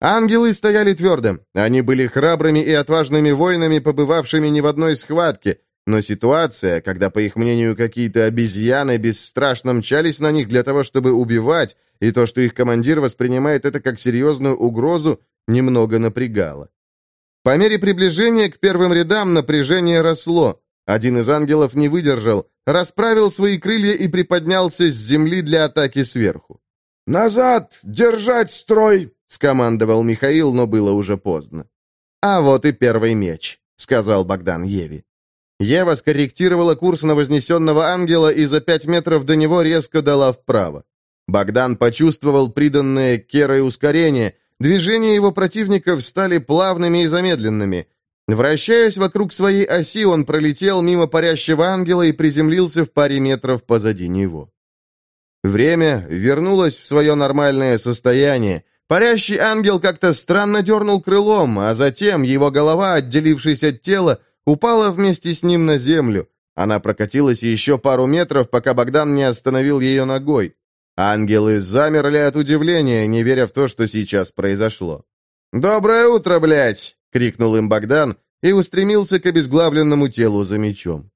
Ангелы стояли твердо. Они были храбрыми и отважными воинами, побывавшими не в одной схватке, но ситуация, когда, по их мнению, какие-то обезьяны бесстрашно мчались на них для того, чтобы убивать, и то, что их командир воспринимает это как серьезную угрозу, немного напрягало. По мере приближения к первым рядам напряжение росло. Один из ангелов не выдержал, расправил свои крылья и приподнялся с земли для атаки сверху. «Назад! Держать строй!» — скомандовал Михаил, но было уже поздно. «А вот и первый меч», — сказал Богдан Еве. Ева скорректировала курс на вознесенного ангела и за пять метров до него резко дала вправо. Богдан почувствовал приданное Керой ускорение, движения его противников стали плавными и замедленными. Вращаясь вокруг своей оси, он пролетел мимо парящего ангела и приземлился в паре метров позади него. Время вернулось в свое нормальное состояние, Парящий ангел как-то странно дернул крылом, а затем его голова, отделившись от тела, упала вместе с ним на землю. Она прокатилась еще пару метров, пока Богдан не остановил ее ногой. Ангелы замерли от удивления, не веря в то, что сейчас произошло. «Доброе утро, блядь!» — крикнул им Богдан и устремился к обезглавленному телу за мечом.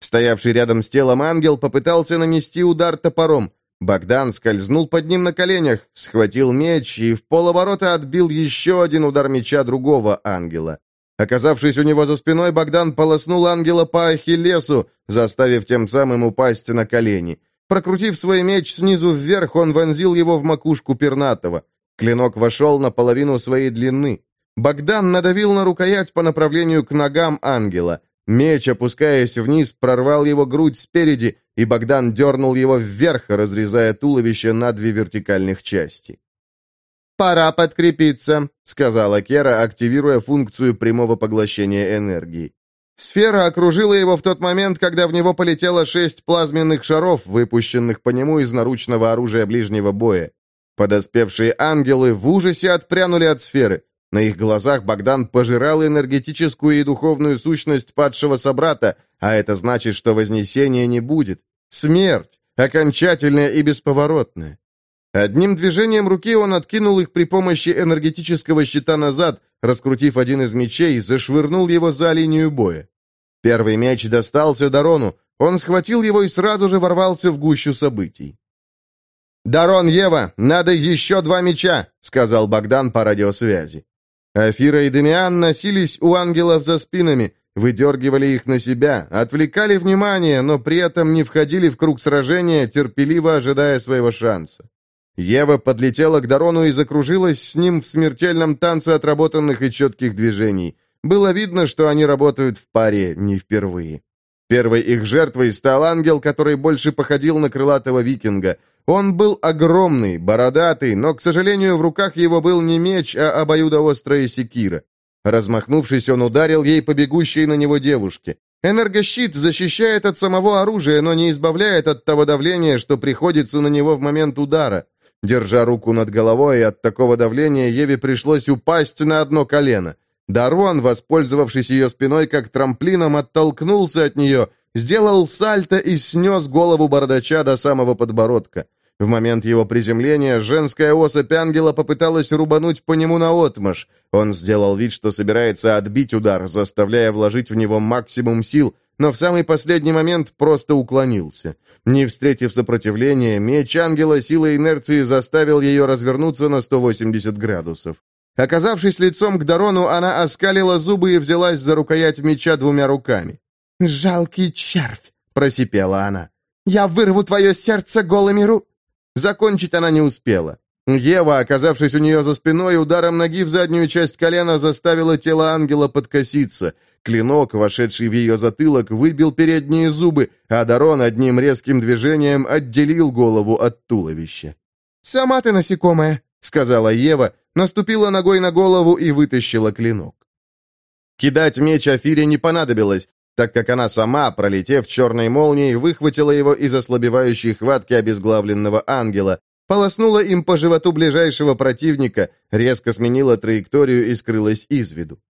Стоявший рядом с телом ангел попытался нанести удар топором. Богдан скользнул под ним на коленях, схватил меч и в полоборота отбил еще один удар меча другого ангела. Оказавшись у него за спиной, Богдан полоснул ангела по ахиллесу, заставив тем самым упасть на колени. Прокрутив свой меч снизу вверх, он вонзил его в макушку пернатого. Клинок вошел на половину своей длины. Богдан надавил на рукоять по направлению к ногам ангела. Меч, опускаясь вниз, прорвал его грудь спереди, и Богдан дернул его вверх, разрезая туловище на две вертикальных части. «Пора подкрепиться», — сказала Кера, активируя функцию прямого поглощения энергии. Сфера окружила его в тот момент, когда в него полетело шесть плазменных шаров, выпущенных по нему из наручного оружия ближнего боя. Подоспевшие ангелы в ужасе отпрянули от сферы. На их глазах Богдан пожирал энергетическую и духовную сущность падшего собрата, а это значит, что вознесения не будет. Смерть, окончательная и бесповоротная. Одним движением руки он откинул их при помощи энергетического щита назад, раскрутив один из мечей, зашвырнул его за линию боя. Первый меч достался Дарону, он схватил его и сразу же ворвался в гущу событий. «Дарон, Ева, надо еще два меча», — сказал Богдан по радиосвязи. Афира и Демиан носились у ангелов за спинами, выдергивали их на себя, отвлекали внимание, но при этом не входили в круг сражения, терпеливо ожидая своего шанса. Ева подлетела к Дарону и закружилась с ним в смертельном танце отработанных и четких движений. Было видно, что они работают в паре не впервые. Первой их жертвой стал ангел, который больше походил на крылатого викинга. Он был огромный, бородатый, но, к сожалению, в руках его был не меч, а обоюдоострая секира. Размахнувшись, он ударил ей по бегущей на него девушке. Энергощит защищает от самого оружия, но не избавляет от того давления, что приходится на него в момент удара. Держа руку над головой от такого давления, Еве пришлось упасть на одно колено. Дарон, воспользовавшись ее спиной как трамплином, оттолкнулся от нее, сделал сальто и снес голову бардача до самого подбородка. В момент его приземления женская особь ангела попыталась рубануть по нему наотмашь. Он сделал вид, что собирается отбить удар, заставляя вложить в него максимум сил, но в самый последний момент просто уклонился. Не встретив сопротивления, меч ангела силой инерции заставил ее развернуться на 180 градусов. Оказавшись лицом к Дарону, она оскалила зубы и взялась за рукоять меча двумя руками. «Жалкий червь!» — просипела она. «Я вырву твое сердце голыми ру...» Закончить она не успела. Ева, оказавшись у нее за спиной, ударом ноги в заднюю часть колена заставила тело ангела подкоситься. Клинок, вошедший в ее затылок, выбил передние зубы, а Дарон одним резким движением отделил голову от туловища. «Сама ты насекомая», — сказала Ева, наступила ногой на голову и вытащила клинок. Кидать меч Афире не понадобилось, так как она сама, пролетев черной молнией, выхватила его из ослабевающей хватки обезглавленного ангела, полоснула им по животу ближайшего противника, резко сменила траекторию и скрылась из виду.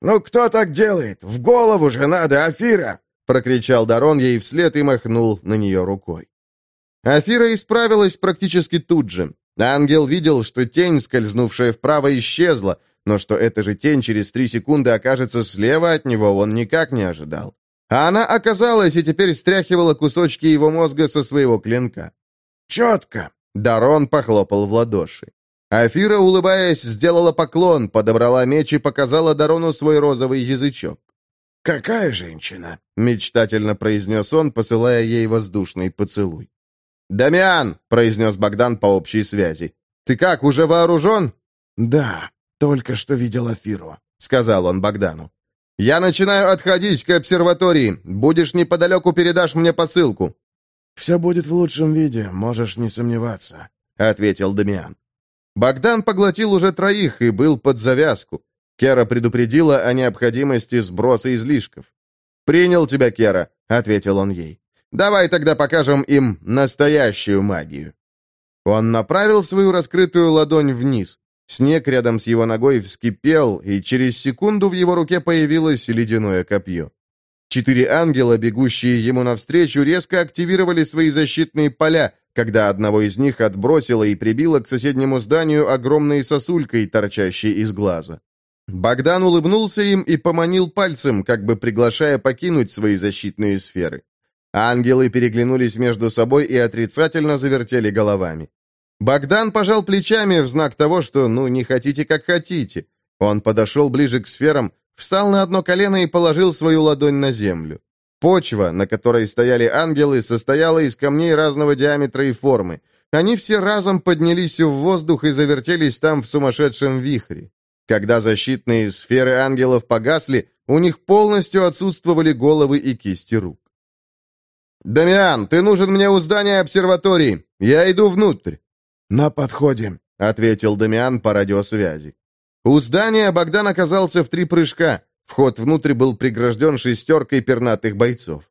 «Ну кто так делает? В голову же надо, Афира!» прокричал Дарон ей вслед и махнул на нее рукой. Афира исправилась практически тут же. Ангел видел, что тень, скользнувшая вправо, исчезла, но что эта же тень через три секунды окажется слева от него, он никак не ожидал. А она оказалась и теперь стряхивала кусочки его мозга со своего клинка. «Четко!» — Дарон похлопал в ладоши. Афира, улыбаясь, сделала поклон, подобрала меч и показала Дарону свой розовый язычок. «Какая женщина?» — мечтательно произнес он, посылая ей воздушный поцелуй. «Дамиан!» — произнес Богдан по общей связи. «Ты как, уже вооружен?» «Да, только что видел Афиру», — сказал он Богдану. «Я начинаю отходить к обсерватории. Будешь неподалеку, передашь мне посылку». «Все будет в лучшем виде, можешь не сомневаться», — ответил Дамиан. Богдан поглотил уже троих и был под завязку. Кера предупредила о необходимости сброса излишков. «Принял тебя, Кера», — ответил он ей. «Давай тогда покажем им настоящую магию». Он направил свою раскрытую ладонь вниз. Снег рядом с его ногой вскипел, и через секунду в его руке появилось ледяное копье. Четыре ангела, бегущие ему навстречу, резко активировали свои защитные поля, когда одного из них отбросило и прибило к соседнему зданию огромной сосулькой, торчащей из глаза. Богдан улыбнулся им и поманил пальцем, как бы приглашая покинуть свои защитные сферы. Ангелы переглянулись между собой и отрицательно завертели головами. Богдан пожал плечами в знак того, что, ну, не хотите, как хотите. Он подошел ближе к сферам, встал на одно колено и положил свою ладонь на землю. Почва, на которой стояли ангелы, состояла из камней разного диаметра и формы. Они все разом поднялись в воздух и завертелись там в сумасшедшем вихре. Когда защитные сферы ангелов погасли, у них полностью отсутствовали головы и кисти рук. «Дамиан, ты нужен мне у здания обсерватории. Я иду внутрь». «На подходе», — ответил Дамиан по радиосвязи. У здания Богдан оказался в три прыжка. Вход внутрь был прегражден шестеркой пернатых бойцов.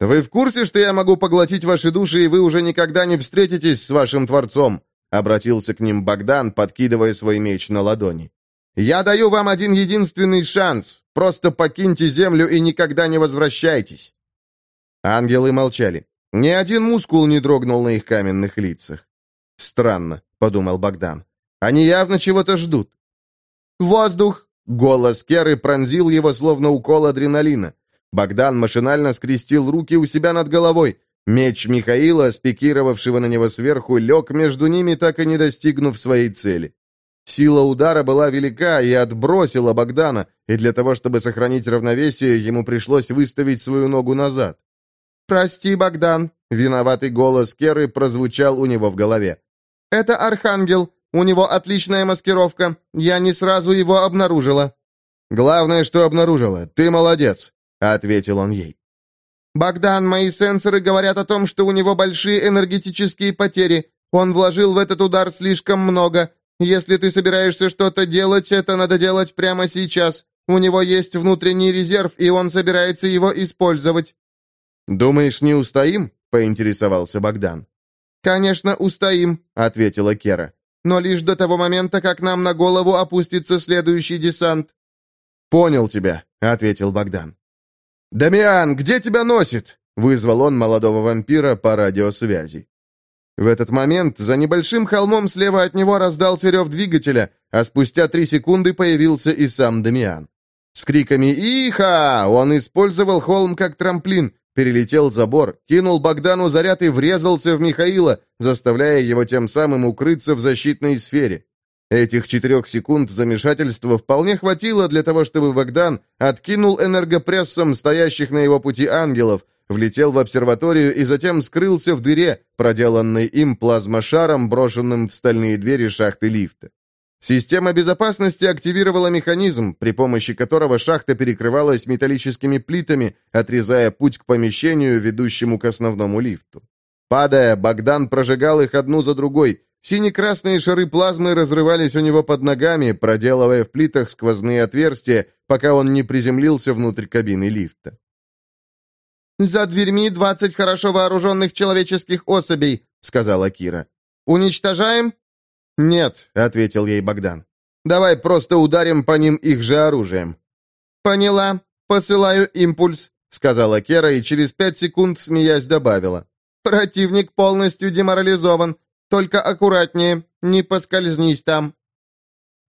«Вы в курсе, что я могу поглотить ваши души, и вы уже никогда не встретитесь с вашим Творцом?» — обратился к ним Богдан, подкидывая свой меч на ладони. «Я даю вам один единственный шанс. Просто покиньте землю и никогда не возвращайтесь». Ангелы молчали. Ни один мускул не дрогнул на их каменных лицах. «Странно», — подумал Богдан. «Они явно чего-то ждут». «Воздух!» — голос Керы пронзил его, словно укол адреналина. Богдан машинально скрестил руки у себя над головой. Меч Михаила, спикировавшего на него сверху, лег между ними, так и не достигнув своей цели. Сила удара была велика и отбросила Богдана, и для того, чтобы сохранить равновесие, ему пришлось выставить свою ногу назад. «Прости, Богдан», — виноватый голос Керы прозвучал у него в голове. «Это Архангел. У него отличная маскировка. Я не сразу его обнаружила». «Главное, что обнаружила. Ты молодец», — ответил он ей. «Богдан, мои сенсоры говорят о том, что у него большие энергетические потери. Он вложил в этот удар слишком много. Если ты собираешься что-то делать, это надо делать прямо сейчас. У него есть внутренний резерв, и он собирается его использовать». «Думаешь, не устоим?» — поинтересовался Богдан. «Конечно, устоим», — ответила Кера. «Но лишь до того момента, как нам на голову опустится следующий десант». «Понял тебя», — ответил Богдан. «Дамиан, где тебя носит?» — вызвал он молодого вампира по радиосвязи. В этот момент за небольшим холмом слева от него раздался рев двигателя, а спустя три секунды появился и сам Дамиан. С криками «Иха!» он использовал холм как трамплин, перелетел забор, кинул Богдану заряд и врезался в Михаила, заставляя его тем самым укрыться в защитной сфере. Этих четырех секунд замешательства вполне хватило для того, чтобы Богдан откинул энергопрессом стоящих на его пути ангелов, влетел в обсерваторию и затем скрылся в дыре, проделанной им плазмошаром, брошенным в стальные двери шахты лифта. Система безопасности активировала механизм, при помощи которого шахта перекрывалась металлическими плитами, отрезая путь к помещению, ведущему к основному лифту. Падая, Богдан прожигал их одну за другой. Сине-красные шары плазмы разрывались у него под ногами, проделывая в плитах сквозные отверстия, пока он не приземлился внутрь кабины лифта. «За дверьми двадцать хорошо вооруженных человеческих особей», — сказала Кира. «Уничтожаем?» «Нет», — ответил ей Богдан. «Давай просто ударим по ним их же оружием». «Поняла. Посылаю импульс», — сказала Кера и через пять секунд, смеясь, добавила. «Противник полностью деморализован. Только аккуратнее, не поскользнись там».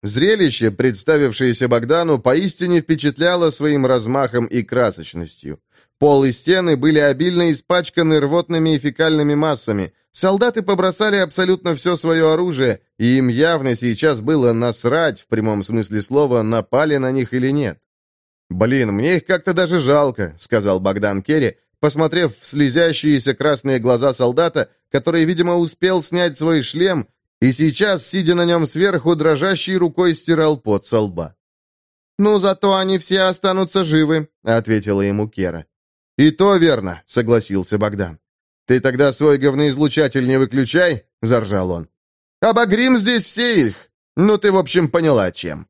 Зрелище, представившееся Богдану, поистине впечатляло своим размахом и красочностью. Пол и стены были обильно испачканы рвотными и фекальными массами. Солдаты побросали абсолютно все свое оружие, и им явно сейчас было насрать, в прямом смысле слова, напали на них или нет. «Блин, мне их как-то даже жалко», — сказал Богдан Керри, посмотрев в слезящиеся красные глаза солдата, который, видимо, успел снять свой шлем, и сейчас, сидя на нем сверху, дрожащей рукой стирал пот со лба. «Ну, зато они все останутся живы», — ответила ему Кера. «И то верно», — согласился Богдан. «Ты тогда свой говноизлучатель не выключай», — заржал он. «Обогрим здесь все их. Ну, ты, в общем, поняла, чем».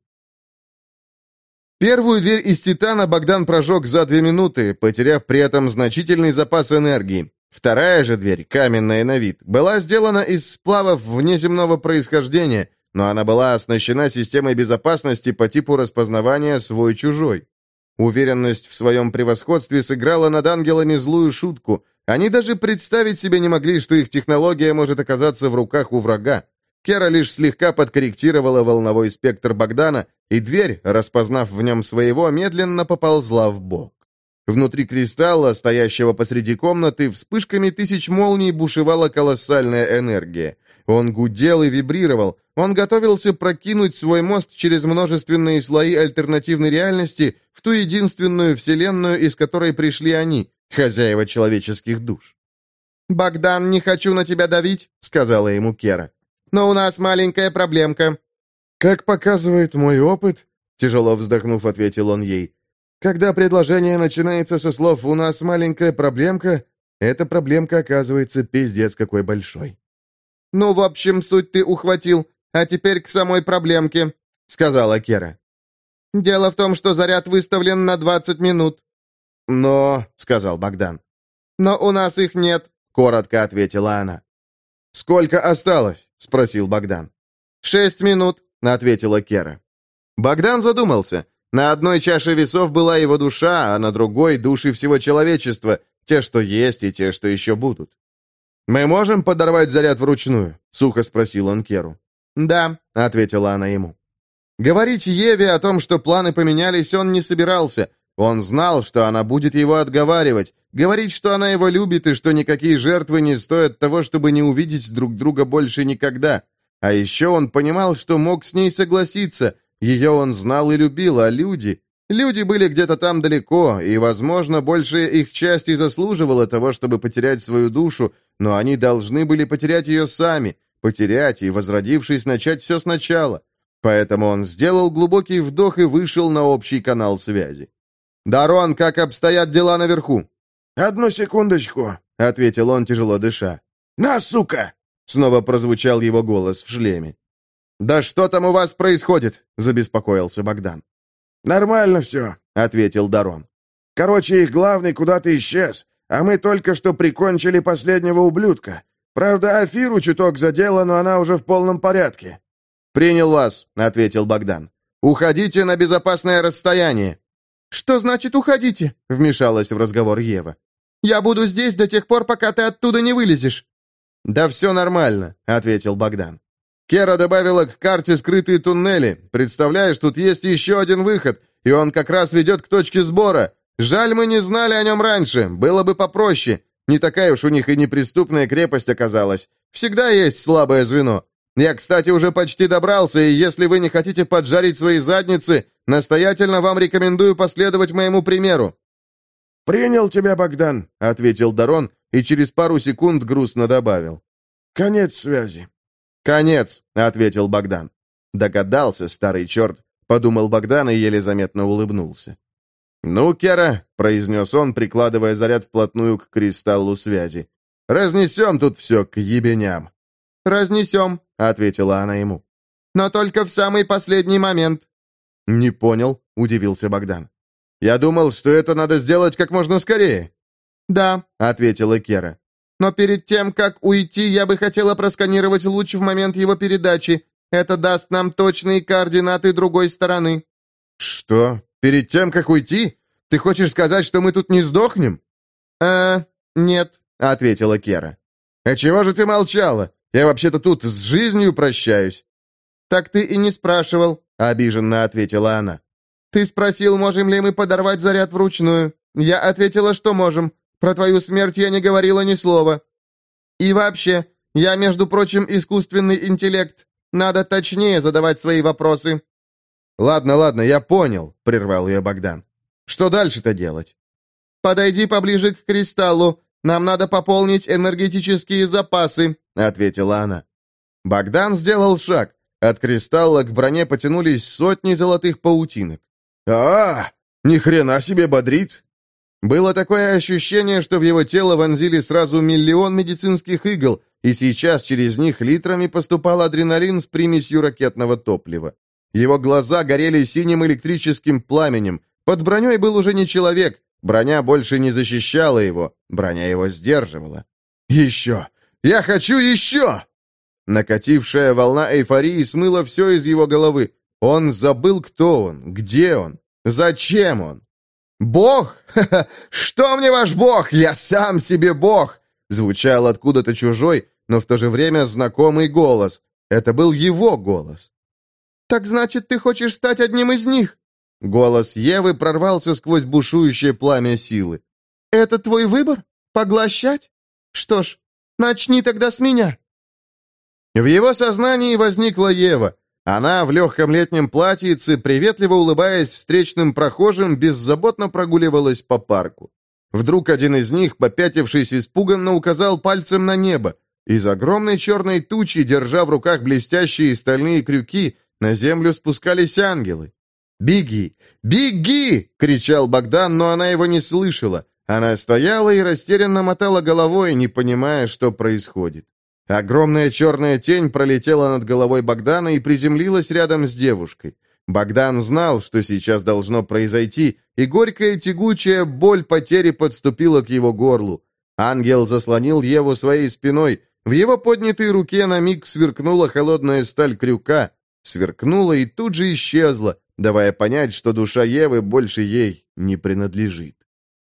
Первую дверь из титана Богдан прожег за две минуты, потеряв при этом значительный запас энергии. Вторая же дверь, каменная на вид, была сделана из сплавов внеземного происхождения, но она была оснащена системой безопасности по типу распознавания свой-чужой. Уверенность в своем превосходстве сыграла над ангелами злую шутку. Они даже представить себе не могли, что их технология может оказаться в руках у врага. Кера лишь слегка подкорректировала волновой спектр Богдана, и дверь, распознав в нем своего, медленно поползла в бок. Внутри кристалла, стоящего посреди комнаты, вспышками тысяч молний бушевала колоссальная энергия. Он гудел и вибрировал. Он готовился прокинуть свой мост через множественные слои альтернативной реальности в ту единственную вселенную, из которой пришли они, хозяева человеческих душ. «Богдан, не хочу на тебя давить», — сказала ему Кера. «Но у нас маленькая проблемка». «Как показывает мой опыт», — тяжело вздохнув, ответил он ей, «когда предложение начинается со слов «у нас маленькая проблемка», эта проблемка оказывается пиздец какой большой». «Ну, в общем, суть ты ухватил, а теперь к самой проблемке», — сказала Кера. «Дело в том, что заряд выставлен на 20 минут». «Но», — сказал Богдан. «Но у нас их нет», — коротко ответила она. «Сколько осталось?» — спросил Богдан. «Шесть минут», — ответила Кера. Богдан задумался. На одной чаше весов была его душа, а на другой — души всего человечества, те, что есть, и те, что еще будут. «Мы можем подорвать заряд вручную?» — сухо спросил он Керу. «Да», — ответила она ему. Говорить Еве о том, что планы поменялись, он не собирался. Он знал, что она будет его отговаривать, говорить, что она его любит и что никакие жертвы не стоят того, чтобы не увидеть друг друга больше никогда. А еще он понимал, что мог с ней согласиться. Ее он знал и любил, а люди... Люди были где-то там далеко, и, возможно, большая их часть и заслуживала того, чтобы потерять свою душу, но они должны были потерять ее сами, потерять и, возродившись, начать все сначала. Поэтому он сделал глубокий вдох и вышел на общий канал связи. «Дарон, как обстоят дела наверху?» «Одну секундочку», — ответил он, тяжело дыша. «На, сука!» — снова прозвучал его голос в шлеме. «Да что там у вас происходит?» — забеспокоился Богдан. «Нормально все», — ответил Дарон. «Короче, их главный куда-то исчез, а мы только что прикончили последнего ублюдка. Правда, Афиру чуток задело, но она уже в полном порядке». «Принял вас», — ответил Богдан. «Уходите на безопасное расстояние». «Что значит «уходите»?» — вмешалась в разговор Ева. «Я буду здесь до тех пор, пока ты оттуда не вылезешь». «Да все нормально», — ответил Богдан. Кера добавила к карте скрытые туннели. Представляешь, тут есть еще один выход, и он как раз ведет к точке сбора. Жаль, мы не знали о нем раньше, было бы попроще. Не такая уж у них и неприступная крепость оказалась. Всегда есть слабое звено. Я, кстати, уже почти добрался, и если вы не хотите поджарить свои задницы, настоятельно вам рекомендую последовать моему примеру». «Принял тебя, Богдан», — ответил Дарон, и через пару секунд грустно добавил. «Конец связи». «Конец», — ответил Богдан. Догадался, старый черт, подумал Богдан и еле заметно улыбнулся. «Ну, Кера», — произнес он, прикладывая заряд вплотную к кристаллу связи, — «разнесем тут все к ебеням». «Разнесем», — ответила она ему. «Но только в самый последний момент». «Не понял», — удивился Богдан. «Я думал, что это надо сделать как можно скорее». «Да», — ответила Кера. Но перед тем, как уйти, я бы хотела просканировать луч в момент его передачи. Это даст нам точные координаты другой стороны». «Что? Перед тем, как уйти? Ты хочешь сказать, что мы тут не сдохнем?» «Э, нет», — ответила Кера. «А чего же ты молчала? Я вообще-то тут с жизнью прощаюсь». «Так ты и не спрашивал», — обиженно ответила она. «Ты спросил, можем ли мы подорвать заряд вручную. Я ответила, что можем. Про твою смерть я не говорила ни слова. И вообще, я, между прочим, искусственный интеллект. Надо точнее задавать свои вопросы». «Ладно, ладно, я понял», — прервал ее Богдан. «Что дальше-то делать?» «Подойди поближе к кристаллу. Нам надо пополнить энергетические запасы», — ответила она. Богдан сделал шаг. От кристалла к броне потянулись сотни золотых паутинок. а, -а, -а Ни хрена себе бодрит! Было такое ощущение, что в его тело вонзили сразу миллион медицинских игл, и сейчас через них литрами поступал адреналин с примесью ракетного топлива. Его глаза горели синим электрическим пламенем. Под броней был уже не человек. Броня больше не защищала его. Броня его сдерживала. «Еще! Я хочу еще!» Накатившая волна эйфории смыла все из его головы. Он забыл, кто он, где он, зачем он. «Бог? Что мне ваш бог? Я сам себе бог!» Звучал откуда-то чужой, но в то же время знакомый голос. Это был его голос. «Так значит, ты хочешь стать одним из них?» Голос Евы прорвался сквозь бушующее пламя силы. «Это твой выбор? Поглощать? Что ж, начни тогда с меня». В его сознании возникла Ева. Она в легком летнем платьице, приветливо улыбаясь встречным прохожим, беззаботно прогуливалась по парку. Вдруг один из них, попятившись испуганно, указал пальцем на небо. Из огромной черной тучи, держа в руках блестящие стальные крюки, на землю спускались ангелы. «Беги! Беги!» — кричал Богдан, но она его не слышала. Она стояла и растерянно мотала головой, не понимая, что происходит. Огромная черная тень пролетела над головой Богдана и приземлилась рядом с девушкой. Богдан знал, что сейчас должно произойти, и горькая тягучая боль потери подступила к его горлу. Ангел заслонил Еву своей спиной. В его поднятой руке на миг сверкнула холодная сталь крюка. Сверкнула и тут же исчезла, давая понять, что душа Евы больше ей не принадлежит.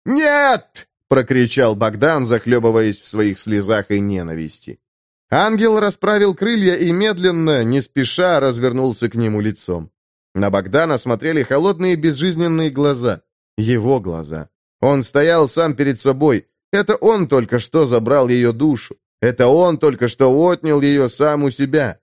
«Нет!» — прокричал Богдан, захлебываясь в своих слезах и ненависти. Ангел расправил крылья и медленно, не спеша, развернулся к нему лицом. На Богдана смотрели холодные безжизненные глаза. Его глаза. Он стоял сам перед собой. Это он только что забрал ее душу. Это он только что отнял ее сам у себя.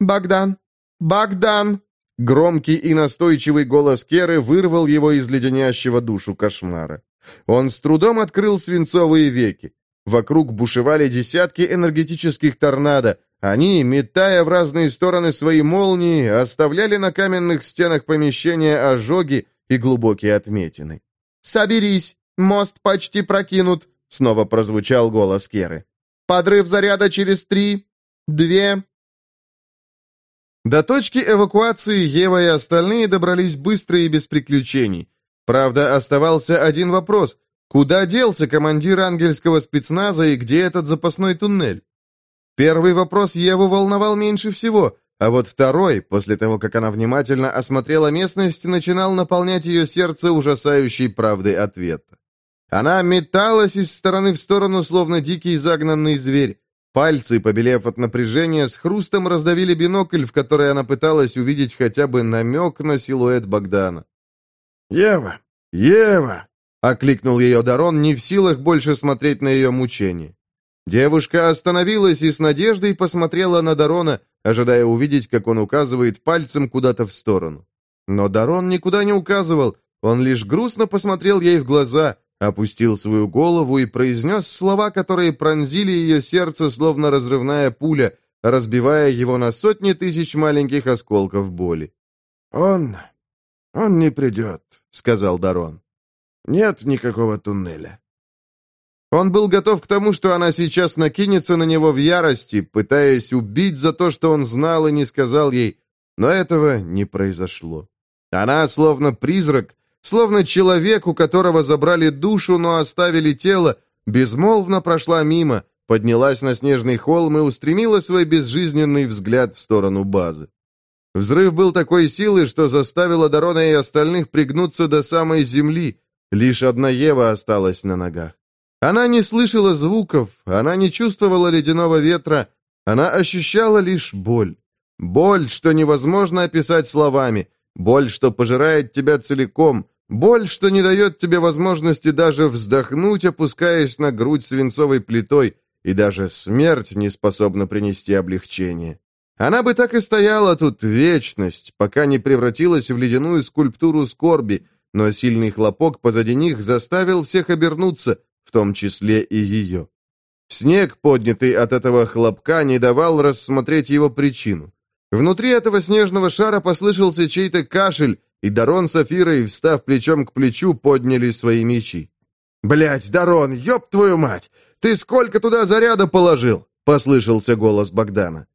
«Богдан! Богдан!» Громкий и настойчивый голос Керы вырвал его из леденящего душу кошмара. Он с трудом открыл свинцовые веки. Вокруг бушевали десятки энергетических торнадо. Они, метая в разные стороны свои молнии, оставляли на каменных стенах помещения ожоги и глубокие отметины. «Соберись! Мост почти прокинут!» — снова прозвучал голос Керы. «Подрыв заряда через три, две...» До точки эвакуации Ева и остальные добрались быстро и без приключений. Правда, оставался один вопрос — Куда делся командир ангельского спецназа и где этот запасной туннель? Первый вопрос Еву волновал меньше всего, а вот второй, после того, как она внимательно осмотрела местность, начинал наполнять ее сердце ужасающей правдой ответа. Она металась из стороны в сторону, словно дикий загнанный зверь. Пальцы, побелев от напряжения, с хрустом раздавили бинокль, в который она пыталась увидеть хотя бы намек на силуэт Богдана. «Ева! Ева!» — окликнул ее Дарон, не в силах больше смотреть на ее мучение. Девушка остановилась и с надеждой посмотрела на Дарона, ожидая увидеть, как он указывает пальцем куда-то в сторону. Но Дарон никуда не указывал, он лишь грустно посмотрел ей в глаза, опустил свою голову и произнес слова, которые пронзили ее сердце, словно разрывная пуля, разбивая его на сотни тысяч маленьких осколков боли. «Он... он не придет», — сказал Дарон. Нет никакого туннеля. Он был готов к тому, что она сейчас накинется на него в ярости, пытаясь убить за то, что он знал и не сказал ей, но этого не произошло. Она, словно призрак, словно человек, у которого забрали душу, но оставили тело, безмолвно прошла мимо, поднялась на снежный холм и устремила свой безжизненный взгляд в сторону базы. Взрыв был такой силы, что заставил Дарона и остальных пригнуться до самой земли, Лишь одна Ева осталась на ногах. Она не слышала звуков, она не чувствовала ледяного ветра, она ощущала лишь боль. Боль, что невозможно описать словами, боль, что пожирает тебя целиком, боль, что не дает тебе возможности даже вздохнуть, опускаясь на грудь свинцовой плитой, и даже смерть не способна принести облегчение. Она бы так и стояла тут вечность, пока не превратилась в ледяную скульптуру скорби, но сильный хлопок позади них заставил всех обернуться, в том числе и ее. Снег, поднятый от этого хлопка, не давал рассмотреть его причину. Внутри этого снежного шара послышался чей-то кашель, и Дарон с Афирой, встав плечом к плечу, подняли свои мечи. «Блядь, Дарон, ёб твою мать! Ты сколько туда заряда положил?» — послышался голос Богдана.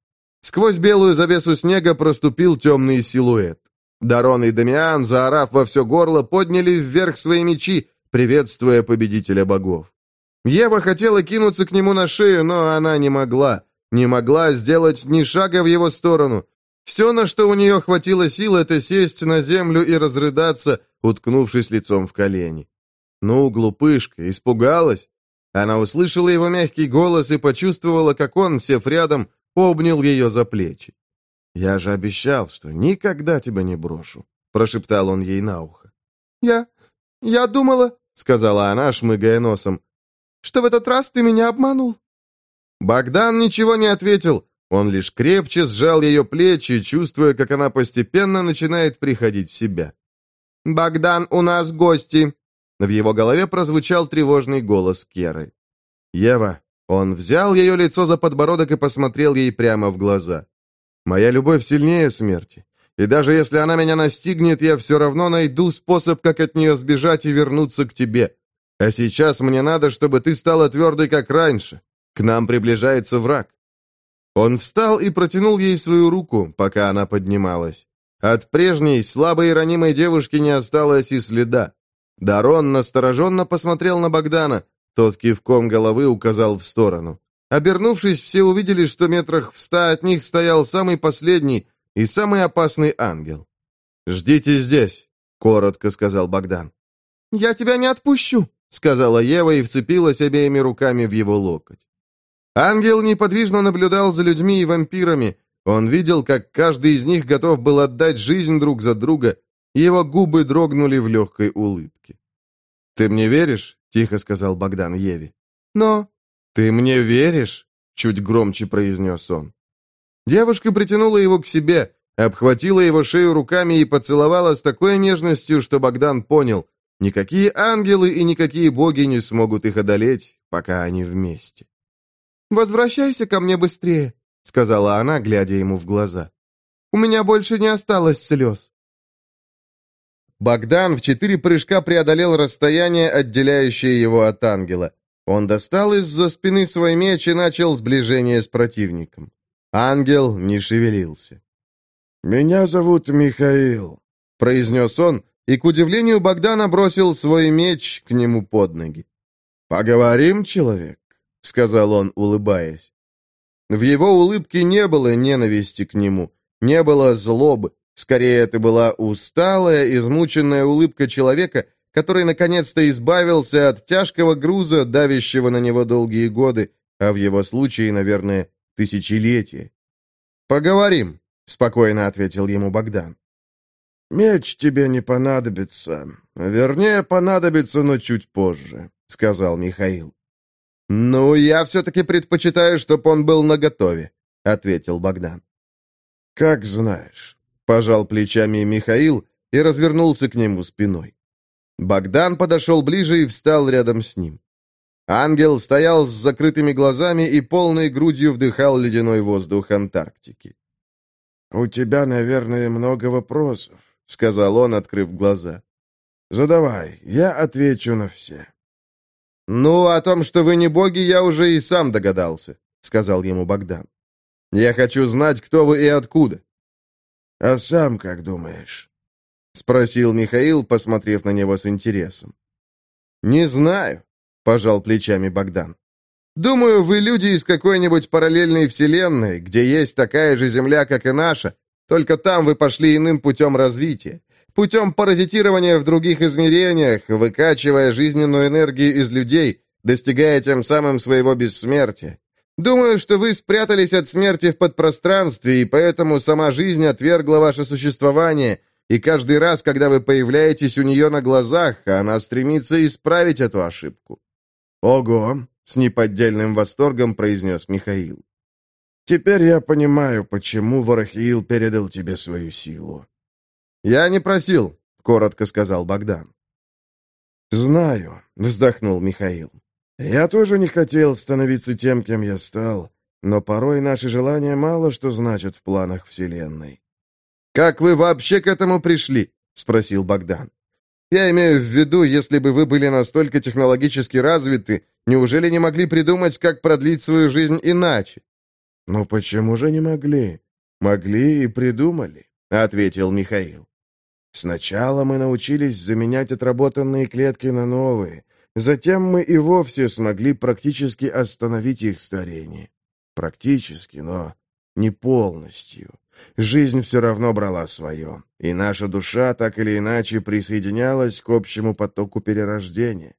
Сквозь белую завесу снега проступил темный силуэт. Дарон и Дамиан, заорав во все горло, подняли вверх свои мечи, приветствуя победителя богов. Ева хотела кинуться к нему на шею, но она не могла. не могла сделать ни шага в его сторону. Все, на что у нее хватило сил, это сесть на землю и разрыдаться, уткнувшись лицом в колени. Ну, глупышка, испугалась. Она услышала его мягкий голос и почувствовала, как он, сев рядом, обнял ее за плечи. «Я же обещал, что никогда тебя не брошу», — прошептал он ей на ухо. «Я... я думала», — сказала она, шмыгая носом, «что в этот раз ты меня обманул». Богдан ничего не ответил, он лишь крепче сжал ее плечи, чувствуя, как она постепенно начинает приходить в себя. «Богдан, у нас гости!» В его голове прозвучал тревожный голос Керы. «Ева!» Он взял ее лицо за подбородок и посмотрел ей прямо в глаза. «Моя любовь сильнее смерти. И даже если она меня настигнет, я все равно найду способ, как от нее сбежать и вернуться к тебе. А сейчас мне надо, чтобы ты стала твердой, как раньше. К нам приближается враг». Он встал и протянул ей свою руку, пока она поднималась. От прежней, слабой и ранимой девушки не осталось и следа. Дарон настороженно посмотрел на Богдана, тот кивком головы указал в сторону. Обернувшись, все увидели, что метрах в ста от них стоял самый последний и самый опасный ангел. «Ждите здесь», — коротко сказал Богдан. «Я тебя не отпущу», — сказала Ева и вцепилась обеими руками в его локоть. Ангел неподвижно наблюдал за людьми и вампирами. Он видел, как каждый из них готов был отдать жизнь друг за друга, его губы дрогнули в легкой улыбке. «Ты мне веришь?» — тихо сказал Богдан Еве. «Но...» «Ты мне веришь?» — чуть громче произнес он. Девушка притянула его к себе, обхватила его шею руками и поцеловала с такой нежностью, что Богдан понял, никакие ангелы и никакие боги не смогут их одолеть, пока они вместе. «Возвращайся ко мне быстрее», — сказала она, глядя ему в глаза. «У меня больше не осталось слез». Богдан в четыре прыжка преодолел расстояние, отделяющее его от ангела. Он достал из-за спины свой меч и начал сближение с противником. Ангел не шевелился. «Меня зовут Михаил», — произнес он, и, к удивлению, Богдана бросил свой меч к нему под ноги. «Поговорим, человек?» — сказал он, улыбаясь. В его улыбке не было ненависти к нему, не было злобы, Скорее, это была усталая, измученная улыбка человека, который наконец-то избавился от тяжкого груза, давящего на него долгие годы, а в его случае, наверное, тысячелетия. «Поговорим», — спокойно ответил ему Богдан. «Меч тебе не понадобится. Вернее, понадобится, но чуть позже», — сказал Михаил. «Ну, я все-таки предпочитаю, чтобы он был наготове», — ответил Богдан. «Как знаешь». Пожал плечами Михаил и развернулся к нему спиной. Богдан подошел ближе и встал рядом с ним. Ангел стоял с закрытыми глазами и полной грудью вдыхал ледяной воздух Антарктики. «У тебя, наверное, много вопросов», — сказал он, открыв глаза. «Задавай, я отвечу на все». «Ну, о том, что вы не боги, я уже и сам догадался», — сказал ему Богдан. «Я хочу знать, кто вы и откуда. «А сам как думаешь?» — спросил Михаил, посмотрев на него с интересом. «Не знаю», — пожал плечами Богдан. «Думаю, вы люди из какой-нибудь параллельной вселенной, где есть такая же Земля, как и наша, только там вы пошли иным путем развития, путем паразитирования в других измерениях, выкачивая жизненную энергию из людей, достигая тем самым своего бессмертия. Думаю, что вы спрятались от смерти в подпространстве, и поэтому сама жизнь отвергла ваше существование, и каждый раз, когда вы появляетесь у нее на глазах, она стремится исправить эту ошибку». «Ого!» — с неподдельным восторгом произнес Михаил. «Теперь я понимаю, почему Ворохиил передал тебе свою силу». «Я не просил», — коротко сказал Богдан. «Знаю», — вздохнул Михаил. Я тоже не хотел становиться тем, кем я стал, но порой наши желания мало что значат в планах Вселенной. «Как вы вообще к этому пришли?» — спросил Богдан. «Я имею в виду, если бы вы были настолько технологически развиты, неужели не могли придумать, как продлить свою жизнь иначе?» «Ну почему же не могли? Могли и придумали», — ответил Михаил. «Сначала мы научились заменять отработанные клетки на новые, Затем мы и вовсе смогли практически остановить их старение. Практически, но не полностью. Жизнь все равно брала свое, и наша душа так или иначе присоединялась к общему потоку перерождения.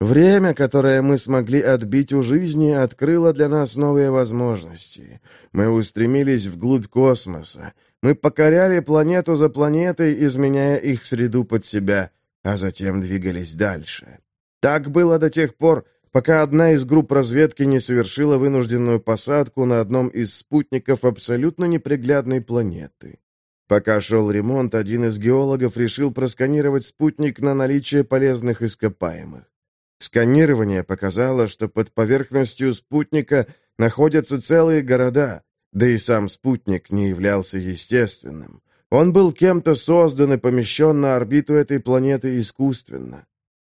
Время, которое мы смогли отбить у жизни, открыло для нас новые возможности. Мы устремились вглубь космоса. Мы покоряли планету за планетой, изменяя их среду под себя, а затем двигались дальше. Так было до тех пор, пока одна из групп разведки не совершила вынужденную посадку на одном из спутников абсолютно неприглядной планеты. Пока шел ремонт, один из геологов решил просканировать спутник на наличие полезных ископаемых. Сканирование показало, что под поверхностью спутника находятся целые города, да и сам спутник не являлся естественным. Он был кем-то создан и помещен на орбиту этой планеты искусственно.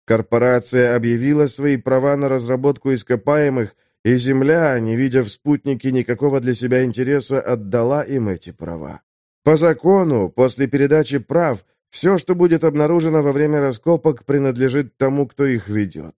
Корпорация объявила свои права на разработку ископаемых, и Земля, не видя в спутнике никакого для себя интереса, отдала им эти права. По закону, после передачи прав, все, что будет обнаружено во время раскопок, принадлежит тому, кто их ведет.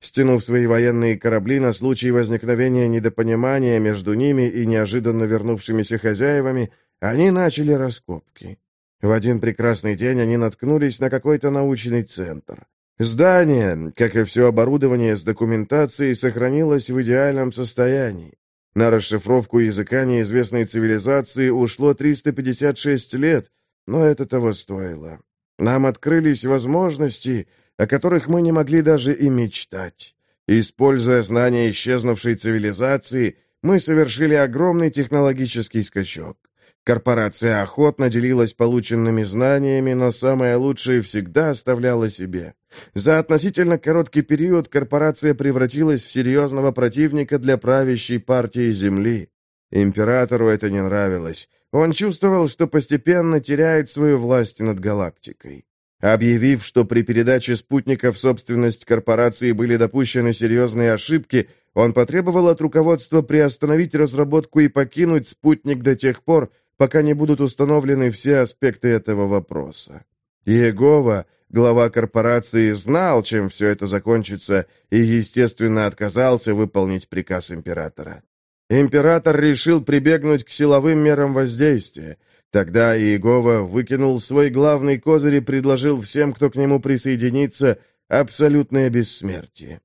Стянув свои военные корабли на случай возникновения недопонимания между ними и неожиданно вернувшимися хозяевами, они начали раскопки. В один прекрасный день они наткнулись на какой-то научный центр. Здание, как и все оборудование с документацией, сохранилось в идеальном состоянии. На расшифровку языка неизвестной цивилизации ушло 356 лет, но это того стоило. Нам открылись возможности, о которых мы не могли даже и мечтать. Используя знания исчезнувшей цивилизации, мы совершили огромный технологический скачок. Корпорация охотно делилась полученными знаниями, но самое лучшее всегда оставляла себе. За относительно короткий период корпорация превратилась в серьезного противника для правящей партии Земли. Императору это не нравилось. Он чувствовал, что постепенно теряет свою власть над галактикой. Объявив, что при передаче спутников в собственность корпорации были допущены серьезные ошибки, он потребовал от руководства приостановить разработку и покинуть спутник до тех пор, пока не будут установлены все аспекты этого вопроса. Иегова, глава корпорации, знал, чем все это закончится, и, естественно, отказался выполнить приказ императора. Император решил прибегнуть к силовым мерам воздействия. Тогда Иегова выкинул свой главный козырь и предложил всем, кто к нему присоединится, абсолютное бессмертие.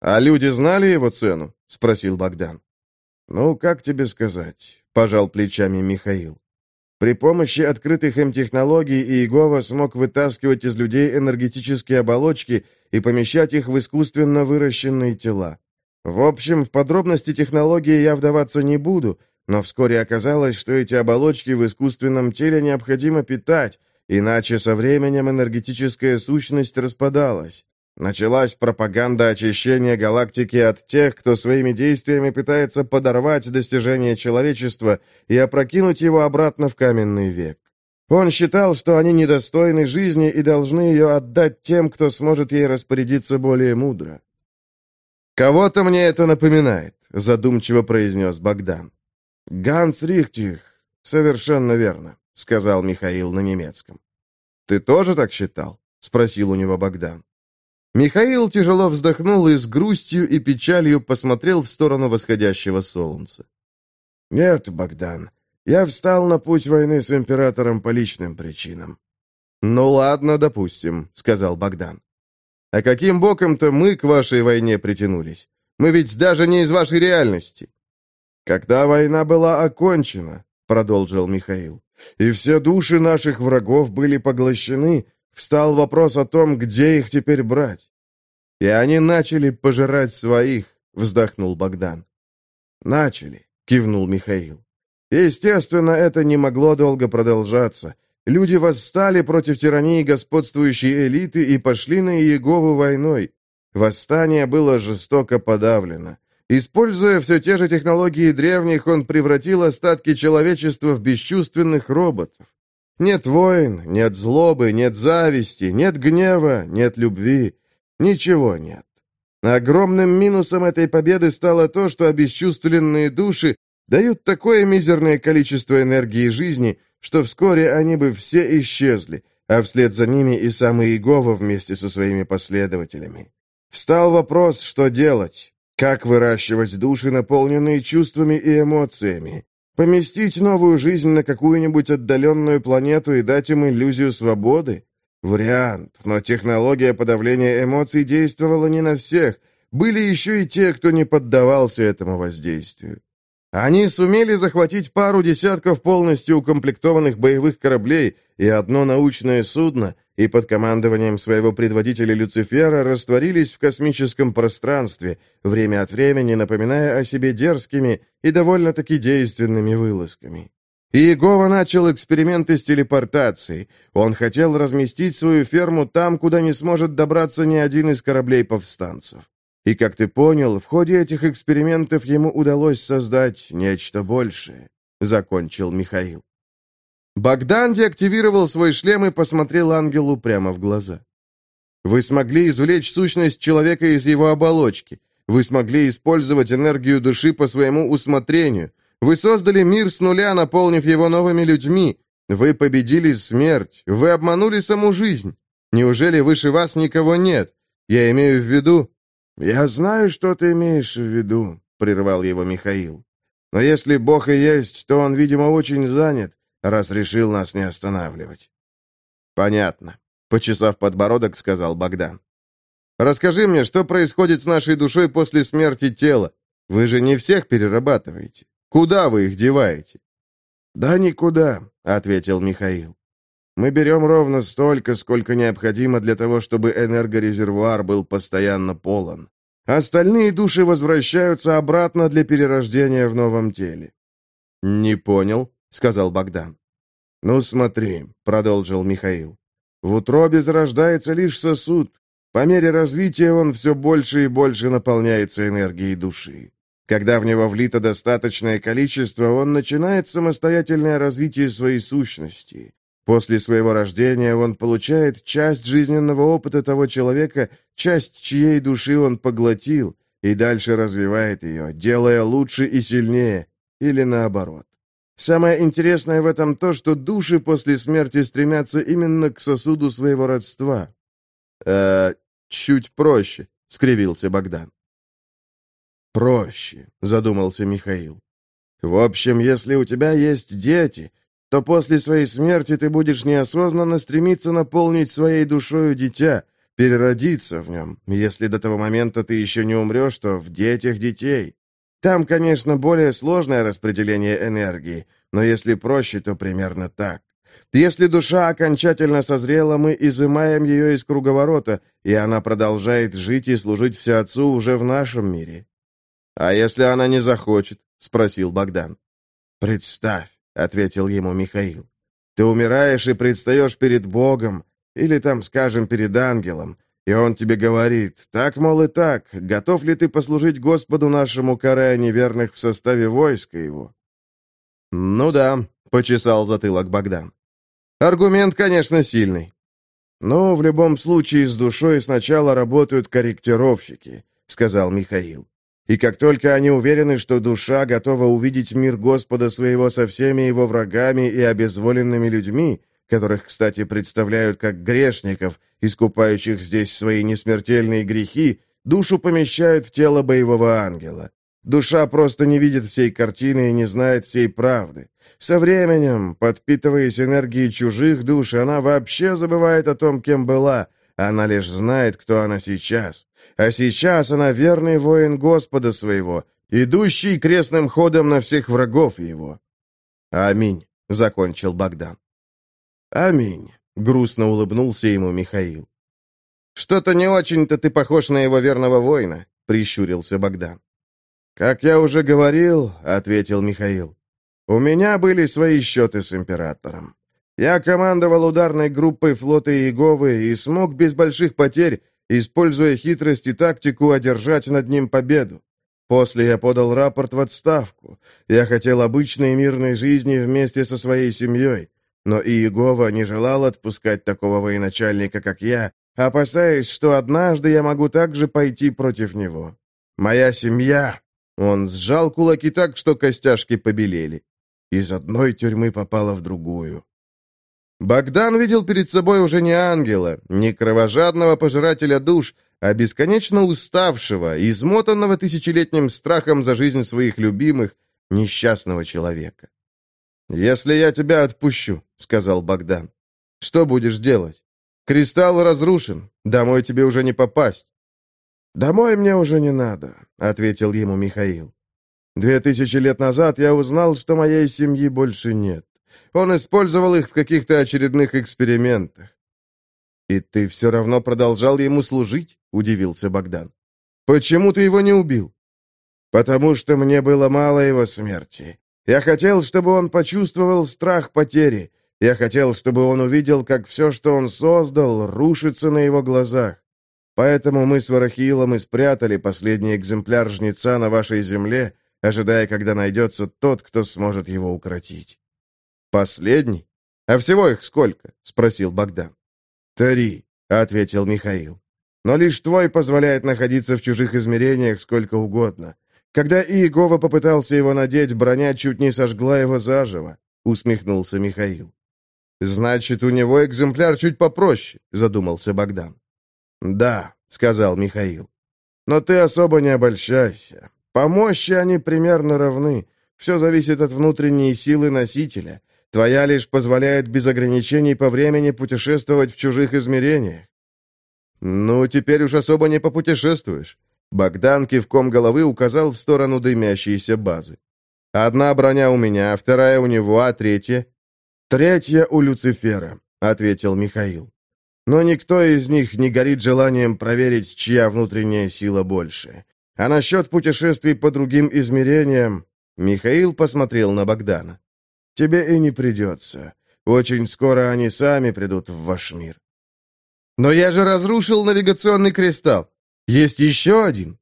«А люди знали его цену?» — спросил Богдан. «Ну, как тебе сказать? — пожал плечами Михаил. При помощи открытых им технологий Иегова смог вытаскивать из людей энергетические оболочки и помещать их в искусственно выращенные тела. В общем, в подробности технологии я вдаваться не буду, но вскоре оказалось, что эти оболочки в искусственном теле необходимо питать, иначе со временем энергетическая сущность распадалась. Началась пропаганда очищения галактики от тех, кто своими действиями пытается подорвать достижения человечества и опрокинуть его обратно в каменный век. Он считал, что они недостойны жизни и должны ее отдать тем, кто сможет ей распорядиться более мудро. «Кого-то мне это напоминает», — задумчиво произнес Богдан. «Ганс Рихтих, совершенно верно», — сказал Михаил на немецком. «Ты тоже так считал?» — спросил у него Богдан. Михаил тяжело вздохнул и с грустью и печалью посмотрел в сторону восходящего солнца. «Нет, Богдан, я встал на путь войны с императором по личным причинам». «Ну ладно, допустим», — сказал Богдан. «А каким боком-то мы к вашей войне притянулись? Мы ведь даже не из вашей реальности». «Когда война была окончена», — продолжил Михаил, «и все души наших врагов были поглощены, Встал вопрос о том, где их теперь брать. И они начали пожирать своих, вздохнул Богдан. Начали, кивнул Михаил. Естественно, это не могло долго продолжаться. Люди восстали против тирании господствующей элиты и пошли на Иегову войной. Восстание было жестоко подавлено. Используя все те же технологии древних, он превратил остатки человечества в бесчувственных роботов. Нет войн, нет злобы, нет зависти, нет гнева, нет любви. Ничего нет. Огромным минусом этой победы стало то, что обесчувственные души дают такое мизерное количество энергии жизни, что вскоре они бы все исчезли, а вслед за ними и сам Иегова вместе со своими последователями. Встал вопрос, что делать. Как выращивать души, наполненные чувствами и эмоциями? Поместить новую жизнь на какую-нибудь отдаленную планету и дать им иллюзию свободы? Вариант, но технология подавления эмоций действовала не на всех. Были еще и те, кто не поддавался этому воздействию. Они сумели захватить пару десятков полностью укомплектованных боевых кораблей и одно научное судно, и под командованием своего предводителя Люцифера растворились в космическом пространстве, время от времени напоминая о себе дерзкими и довольно-таки действенными вылазками. Иегова начал эксперименты с телепортацией. Он хотел разместить свою ферму там, куда не сможет добраться ни один из кораблей повстанцев. И, как ты понял, в ходе этих экспериментов ему удалось создать нечто большее», — закончил Михаил. Богдан деактивировал свой шлем и посмотрел ангелу прямо в глаза. «Вы смогли извлечь сущность человека из его оболочки. Вы смогли использовать энергию души по своему усмотрению. Вы создали мир с нуля, наполнив его новыми людьми. Вы победили смерть. Вы обманули саму жизнь. Неужели выше вас никого нет? Я имею в виду, «Я знаю, что ты имеешь в виду», — прервал его Михаил. «Но если Бог и есть, то он, видимо, очень занят, раз решил нас не останавливать». «Понятно», — почесав подбородок, сказал Богдан. «Расскажи мне, что происходит с нашей душой после смерти тела? Вы же не всех перерабатываете. Куда вы их деваете?» «Да никуда», — ответил Михаил. Мы берем ровно столько, сколько необходимо для того, чтобы энергорезервуар был постоянно полон. Остальные души возвращаются обратно для перерождения в новом теле». «Не понял», — сказал Богдан. «Ну смотри», — продолжил Михаил. «В утробе зарождается лишь сосуд. По мере развития он все больше и больше наполняется энергией души. Когда в него влито достаточное количество, он начинает самостоятельное развитие своей сущности. После своего рождения он получает часть жизненного опыта того человека, часть чьей души он поглотил, и дальше развивает ее, делая лучше и сильнее, или наоборот. Самое интересное в этом то, что души после смерти стремятся именно к сосуду своего родства. «Э, чуть проще», — скривился Богдан. «Проще», — задумался Михаил. «В общем, если у тебя есть дети, то после своей смерти ты будешь неосознанно стремиться наполнить своей душою дитя, переродиться в нем, если до того момента ты еще не умрешь, то в детях детей. Там, конечно, более сложное распределение энергии, но если проще, то примерно так. Если душа окончательно созрела, мы изымаем ее из круговорота, и она продолжает жить и служить Всеотцу уже в нашем мире. «А если она не захочет?» — спросил Богдан. «Представь, — ответил ему Михаил. «Ты умираешь и предстаешь перед Богом, или там, скажем, перед ангелом, и он тебе говорит, так, мол, и так, готов ли ты послужить Господу нашему, карая неверных в составе войска его?» «Ну да», — почесал затылок Богдан. «Аргумент, конечно, сильный». «Ну, в любом случае, с душой сначала работают корректировщики», — сказал Михаил. И как только они уверены, что душа готова увидеть мир Господа своего со всеми его врагами и обезволенными людьми, которых, кстати, представляют как грешников, искупающих здесь свои несмертельные грехи, душу помещают в тело боевого ангела. Душа просто не видит всей картины и не знает всей правды. Со временем, подпитываясь энергией чужих душ, она вообще забывает о том, кем была – она лишь знает, кто она сейчас. А сейчас она верный воин Господа своего, идущий крестным ходом на всех врагов его. Аминь, — закончил Богдан. Аминь, — грустно улыбнулся ему Михаил. «Что-то не очень-то ты похож на его верного воина», — прищурился Богдан. «Как я уже говорил», — ответил Михаил, — «у меня были свои счеты с императором. Я командовал ударной группой флота Иеговы и смог без больших потерь, используя хитрость и тактику, одержать над ним победу. После я подал рапорт в отставку. Я хотел обычной мирной жизни вместе со своей семьей. Но Иегова не желал отпускать такого военачальника, как я, опасаясь, что однажды я могу также пойти против него. Моя семья... Он сжал кулаки так, что костяшки побелели. Из одной тюрьмы попала в другую. Богдан видел перед собой уже не ангела, не кровожадного пожирателя душ, а бесконечно уставшего, измотанного тысячелетним страхом за жизнь своих любимых, несчастного человека. «Если я тебя отпущу», — сказал Богдан, — «что будешь делать? Кристалл разрушен, домой тебе уже не попасть». «Домой мне уже не надо», — ответил ему Михаил. «Две тысячи лет назад я узнал, что моей семьи больше нет. Он использовал их в каких-то очередных экспериментах. «И ты все равно продолжал ему служить?» — удивился Богдан. «Почему ты его не убил?» «Потому что мне было мало его смерти. Я хотел, чтобы он почувствовал страх потери. Я хотел, чтобы он увидел, как все, что он создал, рушится на его глазах. Поэтому мы с Варахилом и спрятали последний экземпляр жнеца на вашей земле, ожидая, когда найдется тот, кто сможет его укротить». «Последний? А всего их сколько?» — спросил Богдан. «Три», — ответил Михаил. «Но лишь твой позволяет находиться в чужих измерениях сколько угодно. Когда Иегова попытался его надеть, броня чуть не сожгла его заживо», — усмехнулся Михаил. «Значит, у него экземпляр чуть попроще», — задумался Богдан. «Да», — сказал Михаил. «Но ты особо не обольщайся. По мощи они примерно равны. Все зависит от внутренней силы носителя. Твоя лишь позволяет без ограничений по времени путешествовать в чужих измерениях. Ну, теперь уж особо не попутешествуешь. Богдан кивком головы указал в сторону дымящейся базы. Одна броня у меня, вторая у него, а третья? Третья у Люцифера, ответил Михаил. Но никто из них не горит желанием проверить, чья внутренняя сила больше. А насчет путешествий по другим измерениям... Михаил посмотрел на Богдана. Тебе и не придется. Очень скоро они сами придут в ваш мир. Но я же разрушил навигационный кристалл. Есть еще один?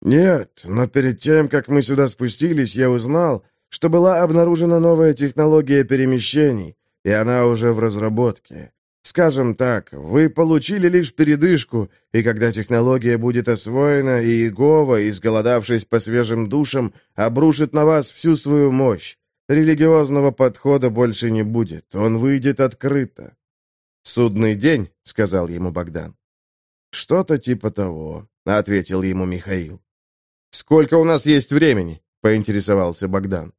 Нет, но перед тем, как мы сюда спустились, я узнал, что была обнаружена новая технология перемещений, и она уже в разработке. Скажем так, вы получили лишь передышку, и когда технология будет освоена, и Иегова, изголодавшись по свежим душам, обрушит на вас всю свою мощь. Религиозного подхода больше не будет, он выйдет открыто. «Судный день», — сказал ему Богдан. «Что-то типа того», — ответил ему Михаил. «Сколько у нас есть времени?» — поинтересовался Богдан.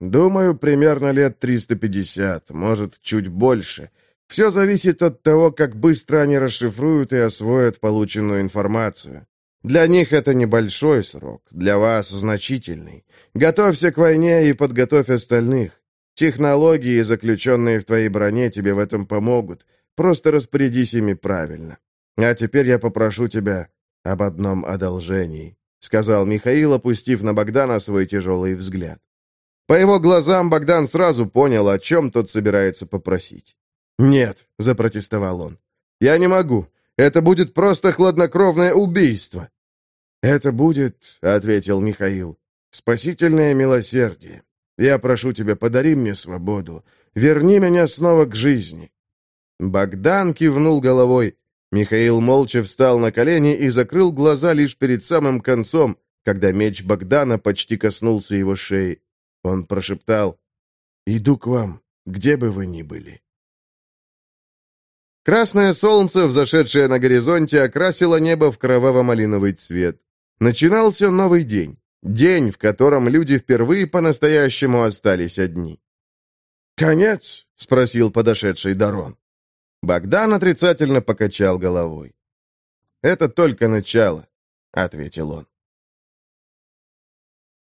«Думаю, примерно лет 350, может, чуть больше. Все зависит от того, как быстро они расшифруют и освоят полученную информацию. Для них это небольшой срок, для вас значительный. Готовься к войне и подготовь остальных. Технологии, заключенные в твоей броне, тебе в этом помогут. Просто распорядись ими правильно. А теперь я попрошу тебя об одном одолжении», — сказал Михаил, опустив на Богдана свой тяжелый взгляд. По его глазам Богдан сразу понял, о чем тот собирается попросить. «Нет», — запротестовал он, — «я не могу. Это будет просто хладнокровное убийство». «Это будет», — ответил Михаил, — «спасительное милосердие. Я прошу тебя, подари мне свободу. Верни меня снова к жизни». Богдан кивнул головой. Михаил молча встал на колени и закрыл глаза лишь перед самым концом, когда меч Богдана почти коснулся его шеи. Он прошептал «Иду к вам, где бы вы ни были». Красное солнце, взошедшее на горизонте, окрасило небо в кроваво-малиновый цвет. Начинался новый день. День, в котором люди впервые по-настоящему остались одни. «Конец?» — спросил подошедший Дарон. Богдан отрицательно покачал головой. «Это только начало», — ответил он.